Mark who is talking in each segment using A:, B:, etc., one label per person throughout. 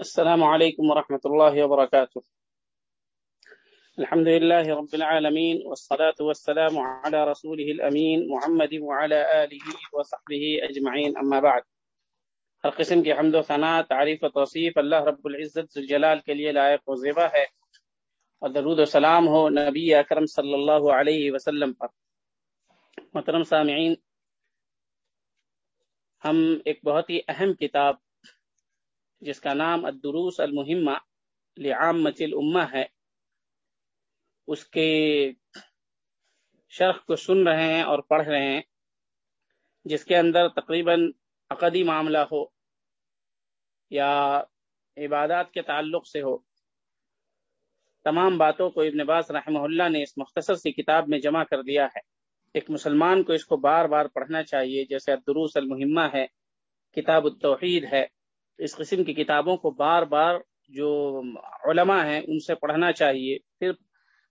A: السلام عليكم ورحمة الله وبركاته. الحمد لله رب العالمين، والصلاة والسلام على رسوله الأمين محمد وعلى آله وصحبه أجمعين، أما بعد. ہر قسم کی حمد و ثناء، تعریف و توصیف اللہ رب العزت الجلال کے لیے لائق و زیبہ ہے اور درود و سلام ہو نبی اکرم صلی اللہ علیہ وسلم پر۔ محترم سامعین، ہم ایک بہت ہی اہم کتاب جس کا نام الدروس المہمہ لعام مچل امہ ہے، اس کے شرح کو سن رہے ہیں اور پڑھ رہے ہیں، جس کے اندر تقریباً عقدی معاملہ ہو یا عبادات کے تعلق سے ہو، تمام باتوں کو ابن باز رحمہ اللہ نے اس مختصر سی کتاب میں جمع کر دیا ہے۔ ایک مسلمان کو اس کو بار بار پڑھنا چاہیے، جیسے الدروس المہمہ ہے، کتاب التوحید ہے، اس قسم کی کتابوں کو بار بار جو علماء ہیں ان سے پڑھنا چاہیے۔ پھر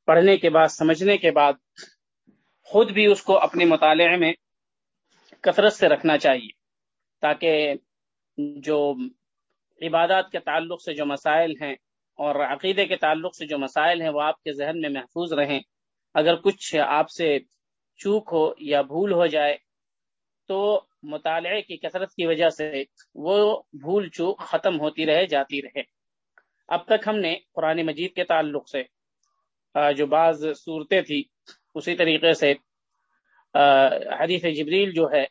A: پڑھنے کے بعد، سمجھنے کے بعد خود بھی اس کو اپنے مطالعے میں کثرت سے رکھنا چاہیے، تاکہ جو عبادات کے تعلق سے جو مسائل ہیں اور عقیدے کے تعلق سے جو مسائل ہیں، وہ آپ کے ذہن میں محفوظ رہیں۔ اگر کچھ آپ سے چوک ہو یا بھول ہو جائے تو مطالعے کی کثرت کی وجہ سے وہ بھول چوک ختم ہوتی رہے، جاتی رہے۔ اب تک ہم نے قرآن مجید کے تعلق سے جو بعض صورتیں تھی اسی طریقے سے حدیث جبریل جو ہے،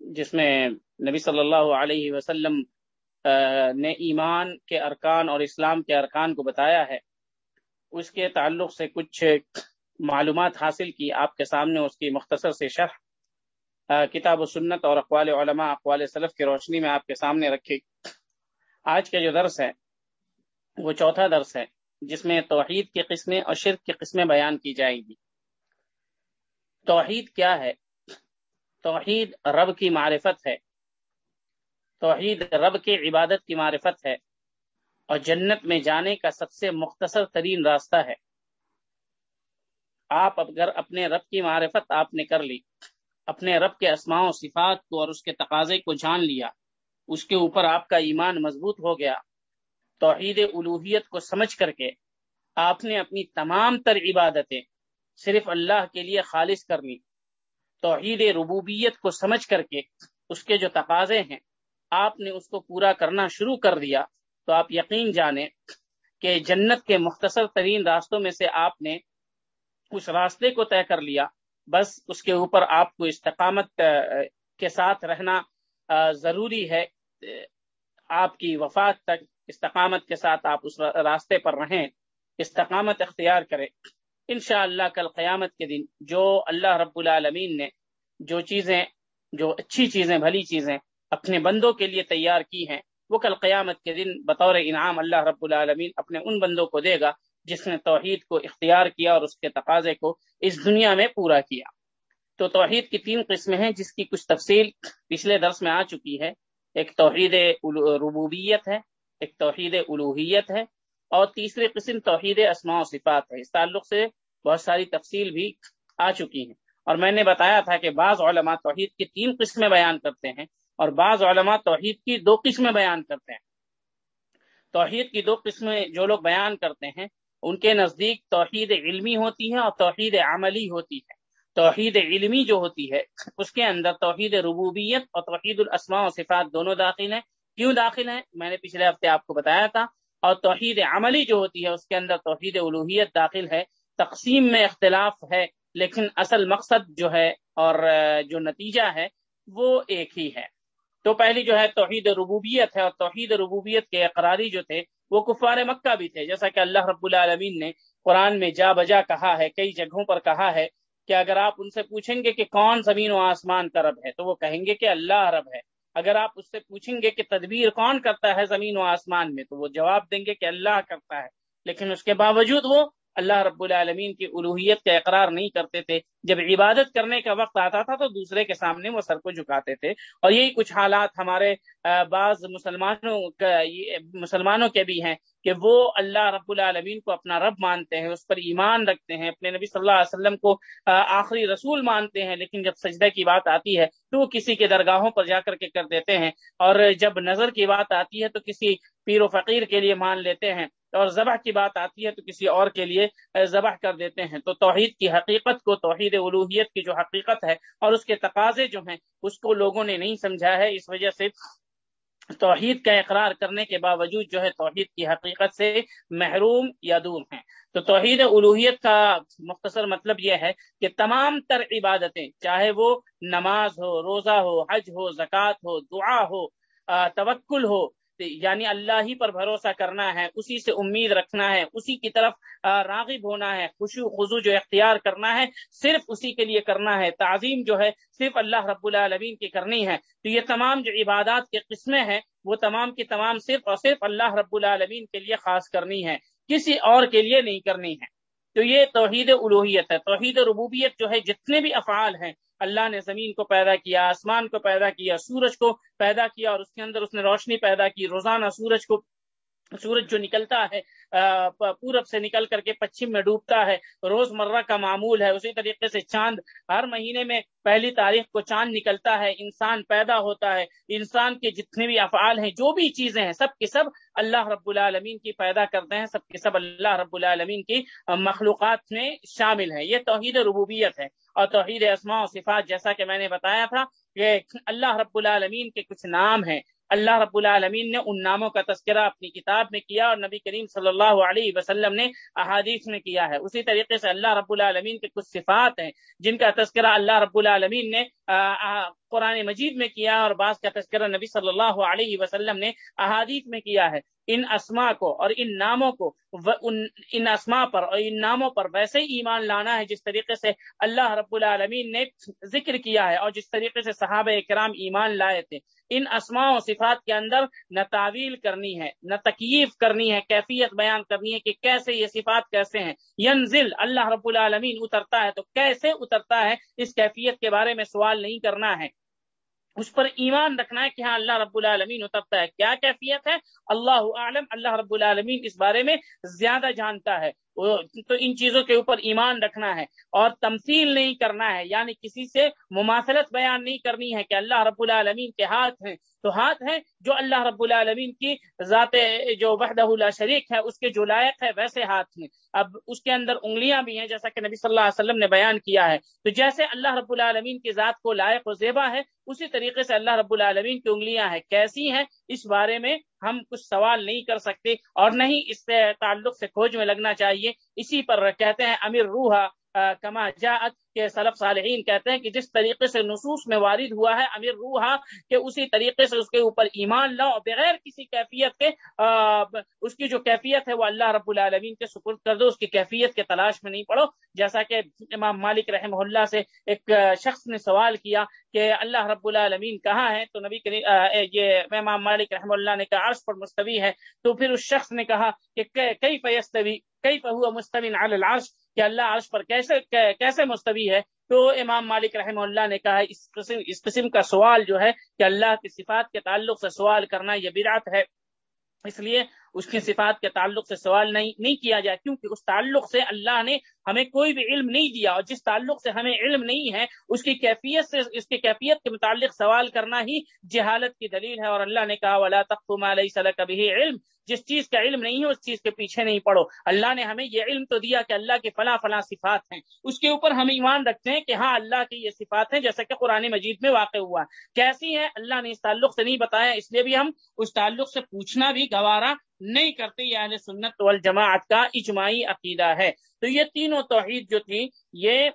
A: جس میں نبی صلی اللہ علیہ وسلم نے ایمان کے ارکان اور اسلام کے ارکان کو بتایا ہے، اس کے تعلق سے کچھ معلومات حاصل کی آپ کے سامنے اس کی مختصر سے شرح کتاب و سنت اور اقوال علماء، اقوال صلف کی روشنی میں آپ کے سامنے رکھی۔ آج کا جو درس ہے وہ چوتھا درس ہے، جس میں توحید کی قسمیں اور شرک کی قسمیں بیان کی جائیں گی۔ توحید کیا ہے؟ توحید رب کی معرفت ہے۔ توحید رب کی عبادت کی معرفت ہے۔ اور جنت میں جانے کا سب سے مختصر ترین راستہ ہے۔ آپ اگر اپنے رب کی معرفت آپ نے کر لی، اپنے رب کے اسماع و صفات کو اور اس کے تقاضے کو جان لیا، اس کے اوپر آپ کا ایمان مضبوط ہو گیا، توحید الوحیت کو سمجھ کر کے آپ نے اپنی تمام تر عبادتیں صرف اللہ کے لیے خالص کر لی، توحید ربوبیت کو سمجھ کر کے اس کے جو تقاضے ہیں، آپ نے اس کو پورا کرنا شروع کر دیا، تو آپ یقین جانیں کہ جنت کے مختصر ترین راستوں میں سے آپ نے اس راستے کو طے کر لیا، بس اس کے اوپر آپ کو استقامت کے ساتھ رہنا ضروری ہے آپ کی وفات تک استقامت کے ساتھ آپ اس راستے پر رہیں، استقامت اختیار کریں۔ انشاءاللہ اللہ کل قیامت کے دن جو اللہ رب العالمین نے جو چیزیں، جو اچھی چیزیں، بھلی چیزیں اپنے بندوں کے لیے تیار کی ہیں، وہ کل قیامت کے دن بطور انعام اللہ رب العالمین اپنے ان بندوں کو دے گا۔ جس نے توحید کو اختیار کیا اور اس کے تقاضے کو اس دنیا میں پورا کیا۔ تو توحید کی تین قسمیں ہیں جس کی کچھ تفصیل پچھلے درس میں آ چکی ہے۔ ایک توحید ربوبیت ہے، ایک توحید الوحیت ہے، اور تیسری قسم توحید اسماع و صفات ہے۔ اس تعلق سے بہت ساری تفصیل بھی آ چکی ہیں۔ اور میں نے بتایا تھا کہ بعض علماء توحید کی تین قسمیں بیان کرتے ہیں اور بعض علماء توحید کی دو قسمیں بیان کرتے ہیں۔ توحید کی دو قسمیں جو لوگ بیان کرتے ہیں ان کے نزدیک توحید علمی ہوتی ہے اور توحید عملی ہوتی ہے۔ توحید علمی جو ہوتی ہے، اس کے اندر توحید ربوبیت اور توحید الاسماء و صفات دونوں داخل ہیں۔ کیوں داخل ہیں؟ میں نے پچھلے ہفتے آپ کو بتایا تھا۔ اور توحید عملی جو ہوتی ہے، اس کے اندر توحید الوحیت داخل ہے۔ تقسیم میں اختلاف ہے، لیکن اصل مقصد جو ہے اور جو نتیجہ ہے، وہ ایک ہی ہے۔ تو پہلی جو ہے توحید ربوبیت ہے اور توحید ربوبیت کے اقراری جو تھے وہ کفار مکہ بھی تھے۔ جیسا کہ اللہ رب العالمین نے قرآن میں جا بجا کہا ہے، کئی جگہوں پر کہا ہے کہ اگر آپ ان سے پوچھیں گے کہ کون زمین و آسمان کا رب ہے، تو وہ کہیں گے کہ اللہ رب ہے۔ اگر آپ اس سے پوچھیں گے کہ تدبیر کون کرتا ہے زمین و آسمان میں، تو وہ جواب دیں گے کہ اللہ کرتا ہے۔ لیکن اس کے باوجود وہ اللہ رب العالمین کی الوحیت کا اقرار نہیں کرتے تھے۔ جب عبادت کرنے کا وقت آتا تھا تو دوسرے کے سامنے وہ سر کو جھکاتے تھے۔ اور یہی کچھ حالات ہمارے بعض مسلمانوں مسلمانوں کے بھی ہیں کہ وہ اللہ رب العالمین کو اپنا رب مانتے ہیں، اس پر ایمان رکھتے ہیں، اپنے نبی صلی اللہ علیہ وسلم کو آخری رسول مانتے ہیں۔ لیکن جب سجدہ کی بات آتی ہے تو وہ کسی کے درگاہوں پر جا کر کے کر دیتے ہیں۔ اور جب نظر کی بات آتی ہے تو کسی پیر و فقیر کے لیے مان لیتے ہیں۔ اور ذبح کی بات آتی ہے تو کسی اور کے لیے ذبح کر دیتے ہیں۔ تو توحید کی حقیقت کو، توحید الوحیت کی جو حقیقت ہے اور اس کے تقاضے جو ہیں، اس کو لوگوں نے نہیں سمجھا ہے۔ اس وجہ سے توحید کا اقرار کرنے کے باوجود جو ہے، توحید کی حقیقت سے محروم یا دور ہیں۔ تو توحید الوحیت کا مختصر مطلب یہ ہے کہ تمام تر عبادتیں، چاہے وہ نماز ہو، روزہ ہو، حج ہو، زکوٰۃ ہو، دعا ہو توکل ہو یعنی اللہ ہی پر بھروسہ کرنا ہے، اسی سے امید رکھنا ہے، اسی کی طرف راغب ہونا ہے خوشو خزو جو اختیار کرنا ہے، صرف اسی کے لیے کرنا ہے۔ تعظیم جو ہے، صرف اللہ رب العالمین کی کرنی ہے۔ تو یہ تمام جو عبادات کے قسمیں ہیں، وہ تمام کی تمام صرف اور صرف اللہ رب العالمین کے لیے خاص کرنی ہے، کسی اور کے لیے نہیں کرنی ہے۔ تو یہ توحید الوحیت ہے۔ توحید ربوبیت جو ہے، جتنے بھی افعال ہیں، اللہ نے زمین کو پیدا کیا، آسمان کو پیدا کیا، سورج کو پیدا کیا اور اس کے اندر اس نے روشنی پیدا کی، روزانہ سورج کو سورج جو نکلتا ہے پورب سے نکل کر کے پچھم میں ڈوبتا ہے روز مرہ کا معمول ہے۔ اسی طریقے سے چاند ہر مہینے میں پہلی تاریخ کو چاند نکلتا ہے، انسان پیدا ہوتا ہے۔ انسان کے جتنے بھی افعال ہیں، جو بھی چیزیں ہیں، سب کے سب اللہ رب العالمین کی پیدا کرتے ہیں، سب کے سب اللہ رب العالمین کی مخلوقات میں شامل ہیں۔ یہ توحید ربوبیت ہے۔ اور توحید اسماء و صفات، جیسا کہ میں نے بتایا تھا کہ اللہ رب العالمین کے کچھ نام ہیں۔ اللہ رب العالمین نے ان ناموں کا تذکرہ اپنی کتاب میں کیا اور نبی کریم صلی اللہ علیہ وسلم نے احادیث میں کیا ہے۔ اسی طریقے سے اللہ رب العالمین کے کچھ صفات ہیں جن کا تذکرہ اللہ رب العالمین نے قرآن مجید میں کیا اور بعض کا تذکرہ نبی صلی اللہ علیہ وسلم نے احادیث میں کیا ہے۔ ان اسما کو اور ان ناموں کو ان اسما پر اور ان ناموں پر ویسے ہی ایمان لانا ہے جس طریقے سے اللہ رب العالمین نے ذکر کیا ہے اور جس طریقے سے صحابہ کرام ایمان لائے تھے۔ ان اسماء و صفات کے اندر نہ تعویل کرنی ہے، نہ تکیف کرنی ہے، کیفیت بیان کرنی ہے کہ کیسے یہ صفات کیسے ہیں۔ ینزل، اللہ رب العالمین اترتا ہے تو کیسے اترتا ہے؟ اس کیفیت کے بارے میں سوال نہیں کرنا ہے۔ اس پر ایمان رکھنا ہے کہ ہاں اللہ رب العالمین اترتا ہے۔ کیا کیفیت ہے؟ اللہ عالم اللہ رب العالمین اس بارے میں زیادہ جانتا ہے۔ تو ان چیزوں کے اوپر ایمان رکھنا ہے اور تمثیل نہیں کرنا ہے یعنی کسی سے مماثلت بیان نہیں کرنی ہے کہ اللہ رب العالمین کے ہاتھ ہیں۔ تو ہاتھ ہیں جو اللہ رب العالمین کی ذات جو وحدہ اللہ شریک ہے، اس کے جو لائق ہے، ویسے ہاتھ ہیں۔ اب اس کے اندر انگلیاں بھی ہیں، جیسا کہ نبی صلی اللہ علیہ وسلم نے بیان کیا ہے۔ تو جیسے اللہ رب العالمین کی ذات کو لائق و زیبا ہے، اسی طریقے سے اللہ رب العالمین کی انگلیاں ہیں۔ کیسی ہیں؟ اس بارے میں ہم کچھ سوال نہیں کر سکتے اور نہیں اس سے تعلق سے کھوج میں لگنا چاہیے۔ اسی پر کہتے ہیں امیر روحا کما جاعت کے سلف صالحین کہتے ہیں کہ جس طریقے سے نصوص میں وارد ہوا ہے، امیر روحا، کہ اسی طریقے سے اس کے اوپر ایمان لاؤ، بغیر کسی کیفیت کے اس کی جو کیفیت ہے وہ اللہ رب العالمین کے سپرد کر دو، اس کی کیفیت کے تلاش میں نہیں پڑو۔ جیسا کہ امام مالک رحمہ اللہ سے ایک شخص نے سوال کیا کہ اللہ رب العالمین کہاں ہے تو نبی یہ امام مالک رحمہ اللہ نے کہا عرش پر مستوی ہے۔ تو پھر اس شخص نے کہا کہ کئی فیستوی کئی فہو مستوین علی العرش؟ کہ اللہ عرش پر کیسے کیسے مستوی ہے؟ تو امام مالک رحمہ اللہ نے کہا اس قسم اس قسم کا سوال جو ہے کہ اللہ کی صفات کے تعلق سے سوال کرنا یہ بدعت ہے۔ اس لیے اس کی صفات کے تعلق سے سوال نہیں نہیں کیا جائے، کیونکہ اس تعلق سے اللہ نے ہمیں کوئی بھی علم نہیں دیا اور جس تعلق سے ہمیں علم نہیں ہے، اس کی کیفیت سے، اس کی کیفیت کے متعلق سوال کرنا ہی جہالت کی دلیل ہے اور اللہ نے کہا، ولا علیہ کبھی علم۔ جس چیز کا علم نہیں ہے، اس چیز کے پیچھے نہیں پڑو اللہ نے ہمیں یہ علم تو دیا کہ اللہ کے فلاں فلاں صفات ہیں۔ اس کے اوپر ہم ایمان رکھتے ہیں کہ ہاں اللہ کی یہ صفات ہیں، جیسا کہ قرآن مجید میں واقع ہوا۔ کیسی ہے اللہ نے اس تعلق سے نہیں بتایا، اس لیے بھی ہم اس تعلق سے پوچھنا بھی گوارا نہیں کرتے، یہ اہل سنت والجماعت کا اجماعی عقیدہ ہے۔ تو یہ تینوں توحید جو تھی یہ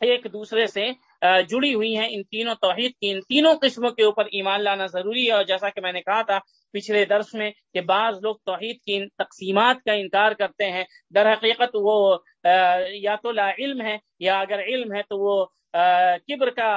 A: ایک دوسرے سے جڑی ہوئی ہیں۔ ان تینوں توحید کی، ان تینوں قسموں کے اوپر ایمان لانا ضروری ہے۔ اور جیسا کہ میں نے کہا تھا پچھلے درس میں کہ بعض لوگ توحید کی ان تقسیمات کا انکار کرتے ہیں۔ در حقیقت وہ یا تو لا علم ہے، یا اگر علم ہے تو وہ کبر کا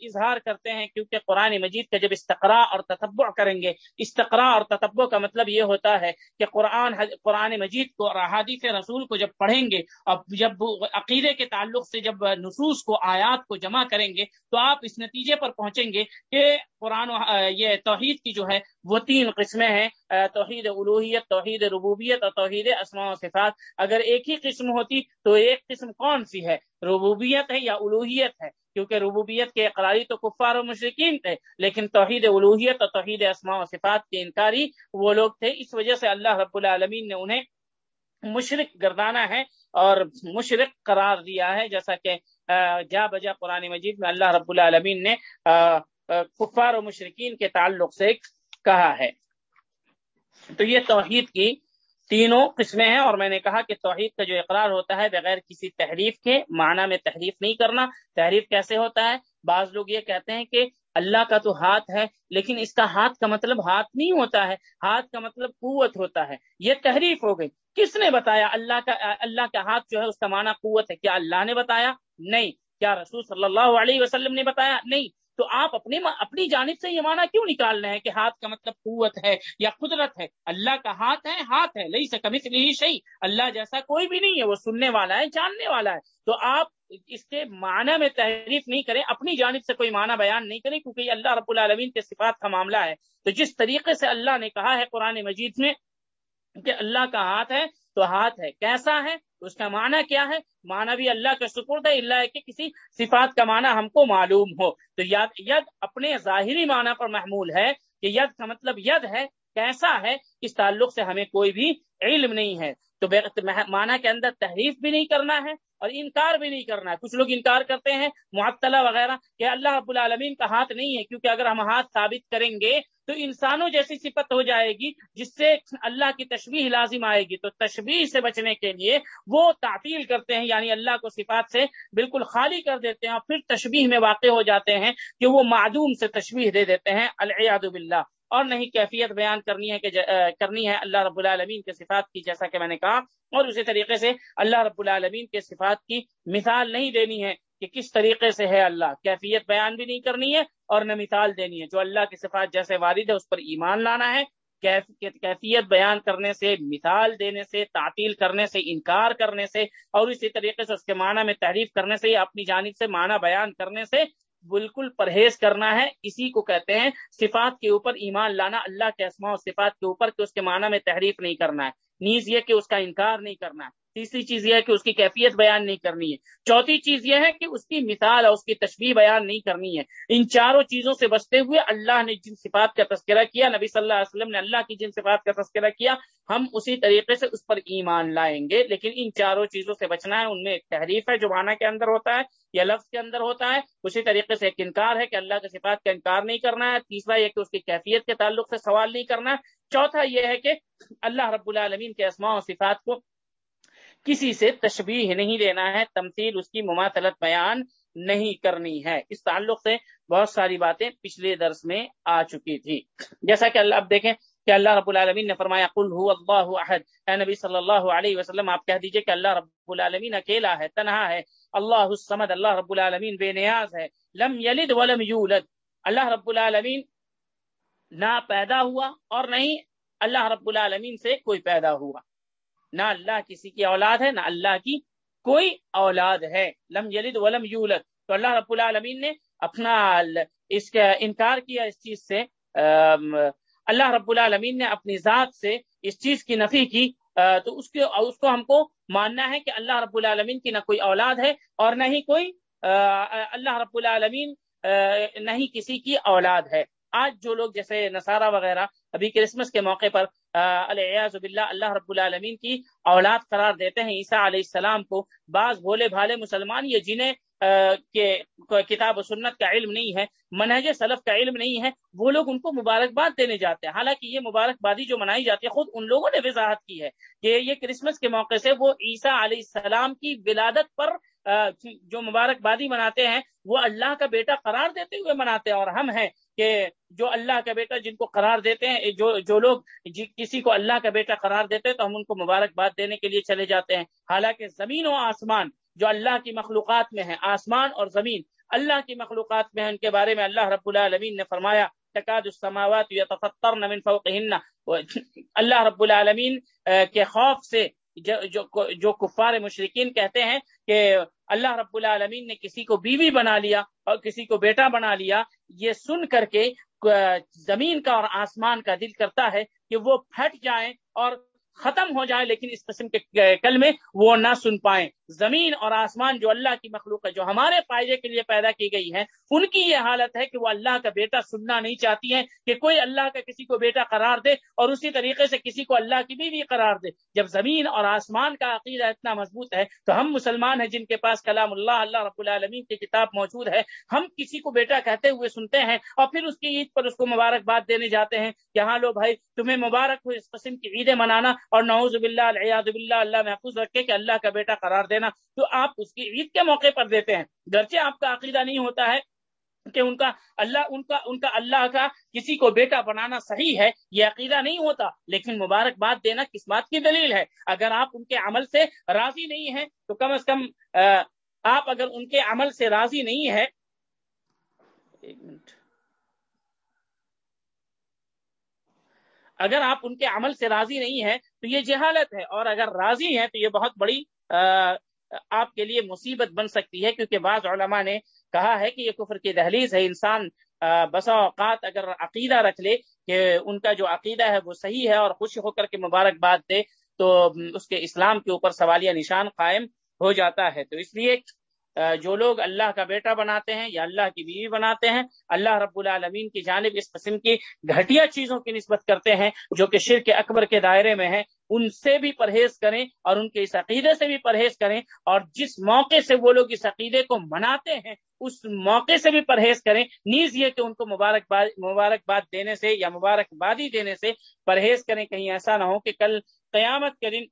A: اظہار کرتے ہیں کیونکہ قرآن مجید کا جب استقرا اور تتبع کریں گے استقرا اور تتبع کا مطلب یہ ہوتا ہے کہ قرآن قرآن مجید کو اور احادیث رسول کو جب پڑھیں گے اور جب عقیدے کے تعلق سے جب نصوص کو، آیات کو جمع کریں گے تو آپ اس نتیجے پر پہنچیں گے کہ قرآن یہ توحید کی جو ہے وہ تین قسمیں ہیں۔ توحید الوحیت توحید ربوبیت اور توحید اسماء و صفات۔ اگر ایک ہی قسم ہوتی تو ایک قسم کون سی ہے؟ ربوبیت ہے یا الوحیت ہے؟ کیونکہ ربوبیت کے اقراری تو کفار و مشرقین تھے، لیکن توحید الوحیت اور توحید اسماء و صفات کے انکاری وہ لوگ تھے۔ اس وجہ سے اللہ رب العالمین نے انہیں مشرق گردانا ہے اور مشرق قرار دیا ہے۔ جیسا کہ جا بجا قرآن مجید میں اللہ رب العالمین نے کفار و مشرقین کے تعلق سے کہا ہے۔ تو یہ توحید کی تینوں قسمیں ہیں اور میں نے کہا کہ توحید کا جو اقرار ہوتا ہے بغیر کسی تحریف کے، معنی میں تحریف نہیں کرنا۔ تحریف کیسے ہوتا ہے؟ بعض لوگ یہ کہتے ہیں کہ اللہ کا تو ہاتھ ہے، لیکن اس کا ہاتھ کا مطلب ہاتھ نہیں ہوتا ہے۔ ہاتھ کا مطلب قوت ہوتا ہے۔ یہ تحریف ہو گئی۔ کس نے بتایا؟ اللہ کا اللہ کا ہاتھ جو ہے، اس کا معنی قوت ہے۔ کیا اللہ نے بتایا؟ نہیں۔ کیا رسول صلی اللہ علیہ وسلم نے بتایا؟ نہیں۔ تو آپ اپنی اپنی جانب سے یہ معنی کیوں نکال رہے ہیں کہ ہاتھ کا مطلب قوت ہے یا قدرت ہے؟ اللہ کا ہاتھ ہے ہاتھ ہے، لئی سے کمی سے صحیح اللہ جیسا کوئی بھی نہیں ہے، وہ سننے والا ہے، جاننے والا ہے۔ تو آپ اس کے معنی میں تحریف نہیں کریں، اپنی جانب سے کوئی معنی بیان نہیں کریں، کیونکہ یہ اللہ رب العالمین کے صفات کا معاملہ ہے۔ تو جس طریقے سے اللہ نے کہا ہے قرآن مجید میں کہ اللہ کا ہاتھ ہے، تو ہاتھ ہے، کیسا ہے؟ اس کا معنی کیا ہے؟ معنی بھی اللہ کا شکر ہے اللہ کہ کسی صفات کا معنی ہم کو معلوم ہو۔ تو ید ید اپنے ظاہری معنی پر محمول ہے کہ ید کا مطلب ید ہے، کیسا ہے؟ اس تعلق سے ہمیں کوئی بھی علم نہیں ہے۔ تو معنی کے اندر تحریف بھی نہیں کرنا ہے اور انکار بھی نہیں کرنا ہے۔ کچھ لوگ انکار کرتے ہیں، معطلہ وغیرہ، کہ اللہ رب العالمین کا ہاتھ نہیں ہے، کیونکہ اگر ہم ہاتھ ثابت کریں گے تو انسانوں جیسی صفت ہو جائے گی جس سے اللہ کی تشبیح لازم آئے گی۔ تو تشبیح سے بچنے کے لیے وہ تعطیل کرتے ہیں یعنی اللہ کو صفات سے بالکل خالی کر دیتے ہیں اور پھر تشبیح میں واقع ہو جاتے ہیں کہ وہ معدوم سے تشبیح دے دیتے ہیں۔ العیاد باللہ۔ اور نہیں، کیفیت بیان کرنی ہے کہ کرنی ہے اللہ رب العالمین کے صفات کی، جیسا کہ میں نے کہا۔ اور اسی طریقے سے اللہ رب العالمین کے صفات کی مثال نہیں دینی ہے۔ کہ کس طریقے سے ہے اللہ؟ کیفیت بیان بھی نہیں کرنی ہے اور نہ مثال دینی ہے۔ جو اللہ کی صفات جیسے وارد ہے، اس پر ایمان لانا ہے۔ کیفیت بیان کرنے سے، مثال دینے سے، تعطیل کرنے سے، انکار کرنے سے اور اسی طریقے سے اس کے معنی میں تحریف کرنے سے یا اپنی جانب سے معنی بیان کرنے سے بالکل پرہیز کرنا ہے۔ اسی کو کہتے ہیں صفات کے اوپر ایمان لانا۔ اللہ کے اسماء و صفات کے اوپر کہ اس کے معنی میں تحریف نہیں کرنا ہے۔ نیز یہ کہ اس کا انکار نہیں کرنا ہے۔ تیسری چیز یہ ہے کہ اس کی کیفیت بیان نہیں کرنی ہے۔ چوتھی چیز یہ ہے کہ اس کی مثال اور اس کی تشبیح بیان نہیں کرنی ہے۔ ان چاروں چیزوں سے بچتے ہوئے اللہ نے جن صفات کا تذکرہ کیا، نبی صلی اللہ علیہ وسلم نے اللہ کی جن صفات کا تذکرہ کیا، ہم اسی طریقے سے اس پر ایمان لائیں گے۔ لیکن ان چاروں چیزوں سے بچنا ہے، ان میں ایک تحریف ہے جو معنی کے اندر ہوتا ہے یا لفظ کے اندر ہوتا ہے۔ اسی طریقے سے ایک انکار ہے کہ اللہ کے صفات کا انکار نہیں کرنا ہے۔ تیسرا یہ کہ اس کی کیفیت کے تعلق سے سوال نہیں کرنا۔ ہے چوتھا یہ ہے کہ اللہ رب العالمین کے اسماء و صفات کو کسی سے تشبیح نہیں دینا ہے، تمثیل اس کی مماثلت بیان نہیں کرنی ہے۔ اس تعلق سے بہت ساری باتیں پچھلے درس میں آ چکی تھی۔ جیسا کہ اللہ اب دیکھیں کہ اللہ رب العالمین نے فرمایا، قل هو اللہ احد۔ اے نبی صلی اللہ علیہ وسلم، آپ کہہ دیجیے کہ اللہ رب العالمین اکیلا ہے، تنہا ہے۔ اللہ الصمد، اللہ رب العالمین بے نیاز ہے۔ لم یلد ولم یولد۔ اللہ رب العالمین نہ پیدا ہوا اور نہیں، اللہ رب العالمین سے کوئی پیدا ہوا۔ نہ اللہ کسی کی اولاد ہے، نہ اللہ کی کوئی اولاد ہے۔ لم یلد ولم یولد۔ تو اللہ رب العالمین نے اپنا اس کا انکار کیا اس چیز سے۔ اللہ رب العالمین نے اپنی ذات سے اس چیز کی نفی کی۔ تو اس کے، اس کو ہم کو ماننا ہے کہ اللہ رب العالمین کی نہ کوئی اولاد ہے اور نہ ہی کوئی اللہ رب العالمین نہیں کسی کی اولاد ہے۔ آج جو لوگ جیسے نصارہ وغیرہ ابھی کرسمس کے موقع پر علیہ باللہ، اللہ رب العالمین کی اولاد قرار دیتے ہیں عیسیٰ علیہ السلام کو۔ بعض بھولے بھالے مسلمان یہ جنہیں کتاب و سنت کا علم نہیں ہے، منہج سلف کا علم نہیں ہے، وہ لوگ ان کو مبارکباد دینے جاتے ہیں۔ حالانکہ یہ مبارکبادی جو منائی جاتی ہے خود ان لوگوں نے وضاحت کی ہے کہ یہ کرسمس کے موقع سے وہ عیسیٰ علیہ السلام کی ولادت پر جو مبارکبادی مناتے ہیں، وہ اللہ کا بیٹا قرار دیتے ہوئے مناتے ہیں اور ہم ہیں۔ کہ جو اللہ کا بیٹا جن کو قرار دیتے ہیں، جو جو لوگ جی، کسی کو اللہ کا بیٹا قرار دیتے ہیں تو ہم ان کو مبارکباد دینے کے لیے چلے جاتے ہیں۔ حالانکہ زمین و آسمان جو اللہ کی مخلوقات میں ہیں، آسمان اور زمین اللہ کی مخلوقات میں ہیں، ان کے بارے میں اللہ رب العالمین نے فرمایا السماوات يتفطرن من فوقهن۔ اللہ رب العالمین کے خوف سے جو جو کفار مشرقین کہتے ہیں کہ اللہ رب العالمین نے کسی کو بیوی بنا لیا اور کسی کو بیٹا بنا لیا، یہ سن کر کے زمین کا اور آسمان کا دل کرتا ہے کہ وہ پھٹ جائیں اور ختم ہو جائے، لیکن اس قسم کے کل میں وہ نہ سن پائیں۔ زمین اور آسمان جو اللہ کی مخلوق ہے، جو ہمارے فائدے کے لیے پیدا کی گئی ہے ان کی یہ حالت ہے کہ وہ اللہ کا بیٹا سننا نہیں چاہتی ہیں کہ کوئی اللہ کا کسی کو بیٹا قرار دے اور اسی طریقے سے کسی کو اللہ کی بیوی قرار دے۔ جب زمین اور آسمان کا عقیدہ اتنا مضبوط ہے تو ہم مسلمان ہیں جن کے پاس کلام اللہ اللہ رب العالمین کی کتاب موجود ہے۔ ہم کسی کو بیٹا کہتے ہوئے سنتے ہیں اور پھر اس کی عید پر اس کو مبارکباد دینے جاتے ہیں۔ کہ ہاں لو بھائی، تمہیں مبارک ہو اس قسم کی عیدیں منانا اور نعوذ باللہ باللہ، اللہ محفوظ رکھے کہ اللہ کا بیٹا قرار دے۔ دینا، تو آپ اس کی عید کے موقع پر دیتے ہیں۔ گرچہ آپ کا عقیدہ نہیں ہوتا ہے کہ ان کا اللہ، ان کا ان کا اللہ کا کسی کو بیٹا بنانا صحیح ہے، یہ عقیدہ نہیں ہوتا۔ لیکن مبارکباد دینا کس بات کی دلیل ہے؟ اگر آپ ان کے عمل سے راضی نہیں ہیں، تو کم از کم آپ اگر ان کے عمل سے راضی نہیں ہے ایک منٹ۔ اگر آپ ان کے عمل سے راضی نہیں ہے تو یہ جہالت ہے۔ اور اگر راضی ہے تو یہ بہت بڑی آپ کے لیے مصیبت بن سکتی ہے، کیونکہ بعض علماء نے کہا ہے کہ یہ کفر کی دہلیز ہے۔ انسان بسا اوقات اگر عقیدہ رکھ لے کہ ان کا جو عقیدہ ہے وہ صحیح ہے اور خوش ہو کر کے مبارکباد دے، تو اس کے اسلام کے اوپر سوالیہ نشان قائم ہو جاتا ہے۔ تو اس لیے جو لوگ اللہ کا بیٹا بناتے ہیں یا اللہ کی بیوی بناتے ہیں، اللہ رب العالمین کی جانب اس قسم کی گھٹیا چیزوں کی نسبت کرتے ہیں جو کہ شرک اکبر کے دائرے میں ہیں۔ ان سے بھی پرہیز کریں اور ان کے اس عقیدے سے بھی پرہیز کریں اور جس موقع سے وہ لوگ اس عقیدے کو مناتے ہیں، اس موقع سے بھی پرہیز کریں۔ نیز یہ کہ ان کو مبارکباد مبارکباد دینے سے یا مبارکبادی دینے سے پرہیز کریں، کہیں ایسا نہ ہو کہ کل قیامت کے دن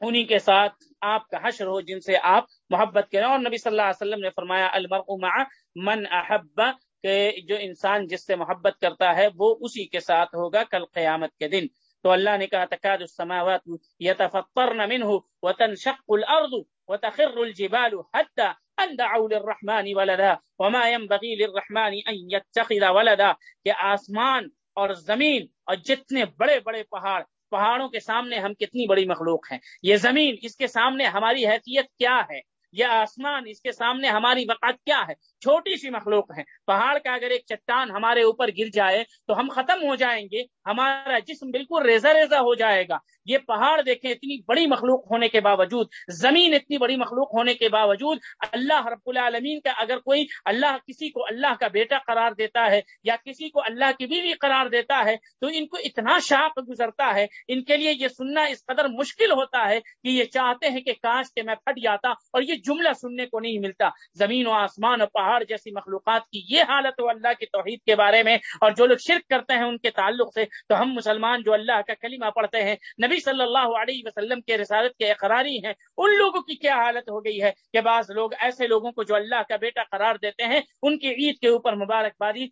A: انہی کے ساتھ آپ کا حشر ہو، جن سے آپ محبت کریں۔ اور نبی صلی اللہ علیہ وسلم نے فرمایا، المرء مع من احب، کہ جو انسان جس سے محبت کرتا ہے، وہ اسی کے ساتھ ہوگا کل قیامت کے دن۔ تو اللہ نے کہا، تکاد السماوات يتفطرن منه وتنشق الارض وتخر الجبال حتى ان دعوا للرحمن ولدا وما ينبغي للرحمن ان يتخذ ولدا۔ کہ آسمان اور زمین اور جتنے بڑے بڑے پہاڑ پہاڑوں کے سامنے ہم کتنی بڑی مخلوق ہیں۔ یہ زمین اس کے سامنے ہماری حیثیت کیا ہے؟ یہ آسمان اس کے سامنے ہماری وقت کیا ہے؟ چھوٹی سی مخلوق ہے پہاڑ کا اگر ایک چٹان ہمارے اوپر گر جائے تو ہم ختم ہو جائیں گے، ہمارا جسم بالکل ریزا ریزا ہو جائے گا۔ یہ پہاڑ دیکھیں، اتنی بڑی مخلوق ہونے کے باوجود، زمین اتنی بڑی مخلوق ہونے کے باوجود، اللہ رب العالمین کا اگر کوئی اللہ، کسی کو اللہ کا بیٹا قرار دیتا ہے یا کسی کو اللہ کی بیوی قرار دیتا ہے، تو ان کو اتنا شاق گزرتا ہے، ان کے لیے یہ سننا اس قدر مشکل ہوتا ہے کہ یہ چاہتے ہیں کہ کاش کے میں پھٹ جاتا اور یہ جملہ سننے کو نہیں ملتا۔ زمین و آسمان اور پہاڑ جیسی مخلوقات کی یہ حالت ہو اللہ کی توحید کے بارے میں اور جو لوگ شرک کرتے ہیں ان کے تعلق سے، تو ہم مسلمان جو اللہ کا کلمہ پڑھتے ہیں، نبی صلی اللہ علیہ وسلم کے رسالت کے اقراری ہیں، ان لوگوں کی کیا حالت ہو گئی ہے کہ بعض لوگ ایسے لوگوں کو جو اللہ کا بیٹا قرار دیتے ہیں، ان کی عید کے اوپر مبارکبادی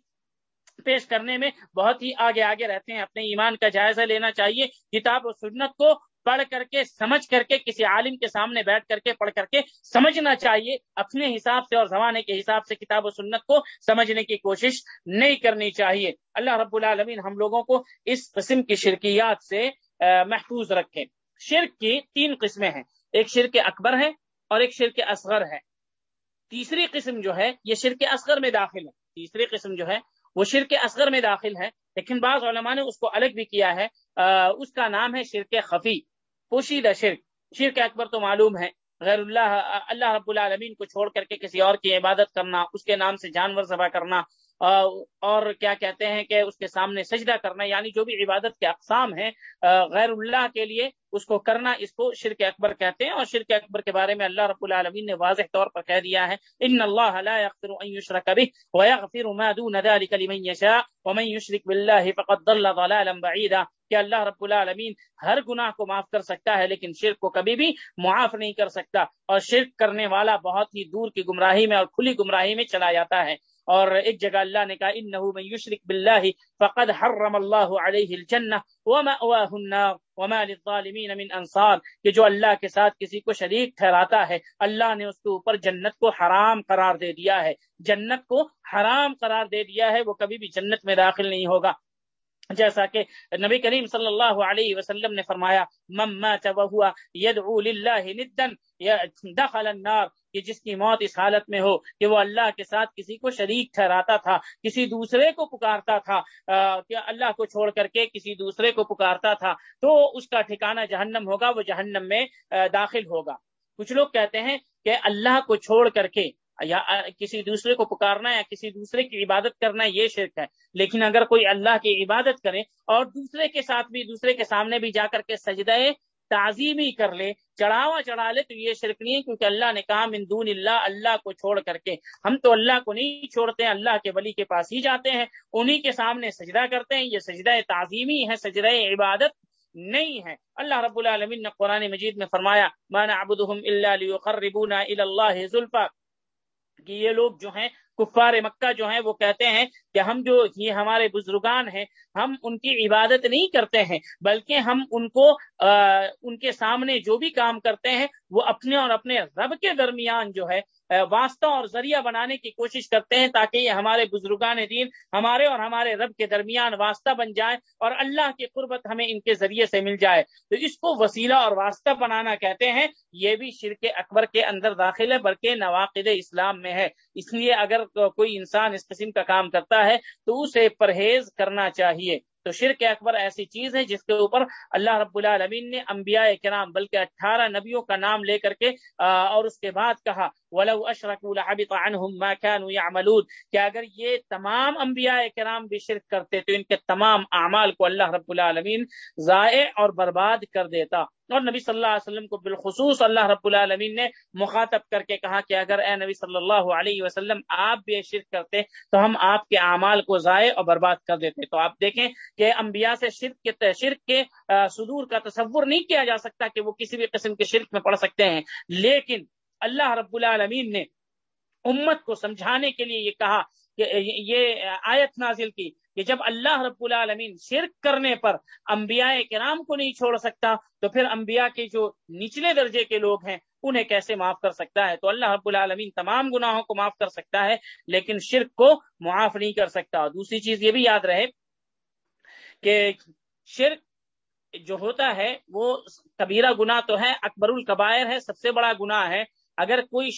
A: پیش کرنے میں بہت ہی آگے آگے رہتے ہیں۔ اپنے ایمان کا جائزہ لینا چاہیے، کتاب و سنت کو پڑھ کر کے، سمجھ کر کے، کسی عالم کے سامنے بیٹھ کر کے پڑھ کر کے سمجھنا چاہیے۔ اپنے حساب سے اور زمانے کے حساب سے کتاب و سنت کو سمجھنے کی کوشش نہیں کرنی چاہیے۔ اللہ رب العالمین ہم لوگوں کو اس قسم کی شرکیات سے محفوظ رکھے شرک کی تین قسمیں ہیں۔ ایک شرک اکبر ہے اور ایک شرک اصغر ہے تیسری قسم جو ہے، یہ شرک اصغر میں داخل ہے۔ تیسری قسم جو ہے، وہ شرک اصغر میں داخل ہے۔ لیکن بعض علماء نے اس کو الگ بھی کیا ہے۔ اس کا نام ہے شرک خفی۔ پوشیدہ شرک۔ شرک اکبر تو معلوم ہے۔ غیر اللہ اللہ رب العالمین کو چھوڑ کر کے کسی اور کی عبادت کرنا، اس کے نام سے جانور ذبح کرنا اور کیا کہتے ہیں کہ اس کے سامنے سجدہ کرنا یعنی جو بھی عبادت کے اقسام ہیں غیر اللہ کے لیے اس کو کرنا، اس کو شرک اکبر کہتے ہیں، اور شرک اکبر کے بارے میں اللہ رب العالمین نے واضح طور پر کہہ دیا ہے، ان اللہ لا يغفر ان يشرك به ويغفر ما دون ذلك لمن يشاء ومن يشرك بالله فقد ضل ضلالا بعيدا کہ اللہ رب العالمین ہر گناہ کو معاف کر سکتا ہے، لیکن شرک کو کبھی بھی معاف نہیں کر سکتا، اور شرک کرنے والا بہت ہی دور کی گمراہی میں اور کھلی گمراہی میں چلا جاتا ہے۔ اور ایک جگہ اللہ نے کہا انه من يشرك بالله فقد حرم الله عليه الجنه ومأواه النار وما للظالمين من انصار. کہ جو اللہ کے ساتھ کسی کو شریک ٹھہراتا ہے، اللہ نے اس کے اوپر جنت کو حرام قرار دے دیا ہے۔ جنت کو حرام قرار دے دیا ہے، وہ کبھی بھی جنت میں داخل نہیں ہوگا۔ جیسا کہ نبی کریم صلی اللہ علیہ وسلم نے فرمایا دخل النار کہ جس کی موت اس حالت میں ہو کہ وہ اللہ کے ساتھ کسی کو شریک ٹھہراتا تھا، کسی دوسرے کو پکارتا تھا کہ اللہ کو چھوڑ کر کے کسی دوسرے کو پکارتا تھا، تو اس کا ٹھکانہ جہنم ہوگا، وہ جہنم میں داخل ہوگا۔ کچھ لوگ کہتے ہیں کہ اللہ کو چھوڑ کر کے یا کسی دوسرے کو پکارنا یا کسی دوسرے کی عبادت کرنا یہ شرک ہے۔ لیکن اگر کوئی اللہ کی عبادت کرے اور دوسرے کے ساتھ بھی، دوسرے کے سامنے بھی جا کر کے سجدہ تعظیمی کر لے، چڑھاوا چڑھا لے تو یہ شرک نہیں ہے کیونکہ اللہ نے کہا، من دون اللہ اللہ کو چھوڑ کر کے۔ ہم تو اللہ کو نہیں چھوڑتے ہیں اللہ کے ولی کے پاس ہی جاتے ہیں۔ انہی کے سامنے سجدہ کرتے ہیں۔ یہ سجدہ تعظیمی ہے، سجدہ عبادت نہیں ہے۔ اللہ رب العالمین نے قرآن مجید میں فرمایا مانا اللہ ذلفا کہ یہ لوگ جو ہیں کفار مکہ جو ہیں وہ کہتے ہیں کہ ہم جو یہ ہمارے بزرگان ہیں، ہم ان کی عبادت نہیں کرتے ہیں، بلکہ ہم ان کو ان کے سامنے جو بھی کام کرتے ہیں، وہ اپنے اور اپنے رب کے درمیان جو ہے واسطہ اور ذریعہ بنانے کی کوشش کرتے ہیں تاکہ یہ ہمارے بزرگان دین ہمارے اور ہمارے رب کے درمیان واسطہ بن جائے اور اللہ کی قربت ہمیں ان کے ذریعے سے مل جائے۔ تو اس کو وسیلہ اور واسطہ بنانا کہتے ہیں، یہ بھی شرک اکبر کے اندر داخل ہے، بلکہ نواقد اسلام میں ہے۔ اس لیے اگر کوئی انسان اس قسم کا کام کرتا ہے تو اسے پرہیز کرنا چاہیے۔ تو شرک اکبر ایسی چیز ہے جس کے اوپر اللہ رب العالمین نے انبیاء کرام بلکہ اٹھارہ نبیوں کا نام لے کر کے اور اس کے بعد کہا۔ ولو لحبط عنهم ما كانوا يعملون کہ اگر یہ تمام انبیاء کرام بھی شرک کرتے تو ان کے تمام اعمال کو اللہ رب العالمین ضائع اور برباد کر دیتا۔ اور نبی صلی اللہ علیہ وسلم کو بالخصوص اللہ رب العالمین نے مخاطب کر کے کہا کہ اگر اے نبی صلی اللہ علیہ وسلم آپ بھی شرک کرتے تو ہم آپ کے اعمال کو ضائع اور برباد کر دیتے۔ تو آپ دیکھیں کہ انبیاء سے شرک کے شرک کے صدور کا تصور نہیں کیا جا سکتا کہ وہ کسی بھی قسم کے شرک میں پڑھ سکتے ہیں، لیکن اللہ رب العالمین نے امت کو سمجھانے کے لیے یہ کہا کہ یہ آیت نازل کی کہ جب اللہ رب العالمین شرک کرنے پر انبیاء کرام کو نہیں چھوڑ سکتا تو پھر انبیاء کے جو نچلے درجے کے لوگ ہیں انہیں کیسے معاف کر سکتا ہے؟ تو اللہ رب العالمین تمام گناہوں کو معاف کر سکتا ہے لیکن شرک کو معاف نہیں کر سکتا۔ دوسری چیز یہ بھی یاد رہے کہ شرک جو ہوتا ہے وہ کبیرہ گناہ تو ہے، اکبر القبائر ہے، سب سے بڑا گناہ ہے۔ اگر کوئی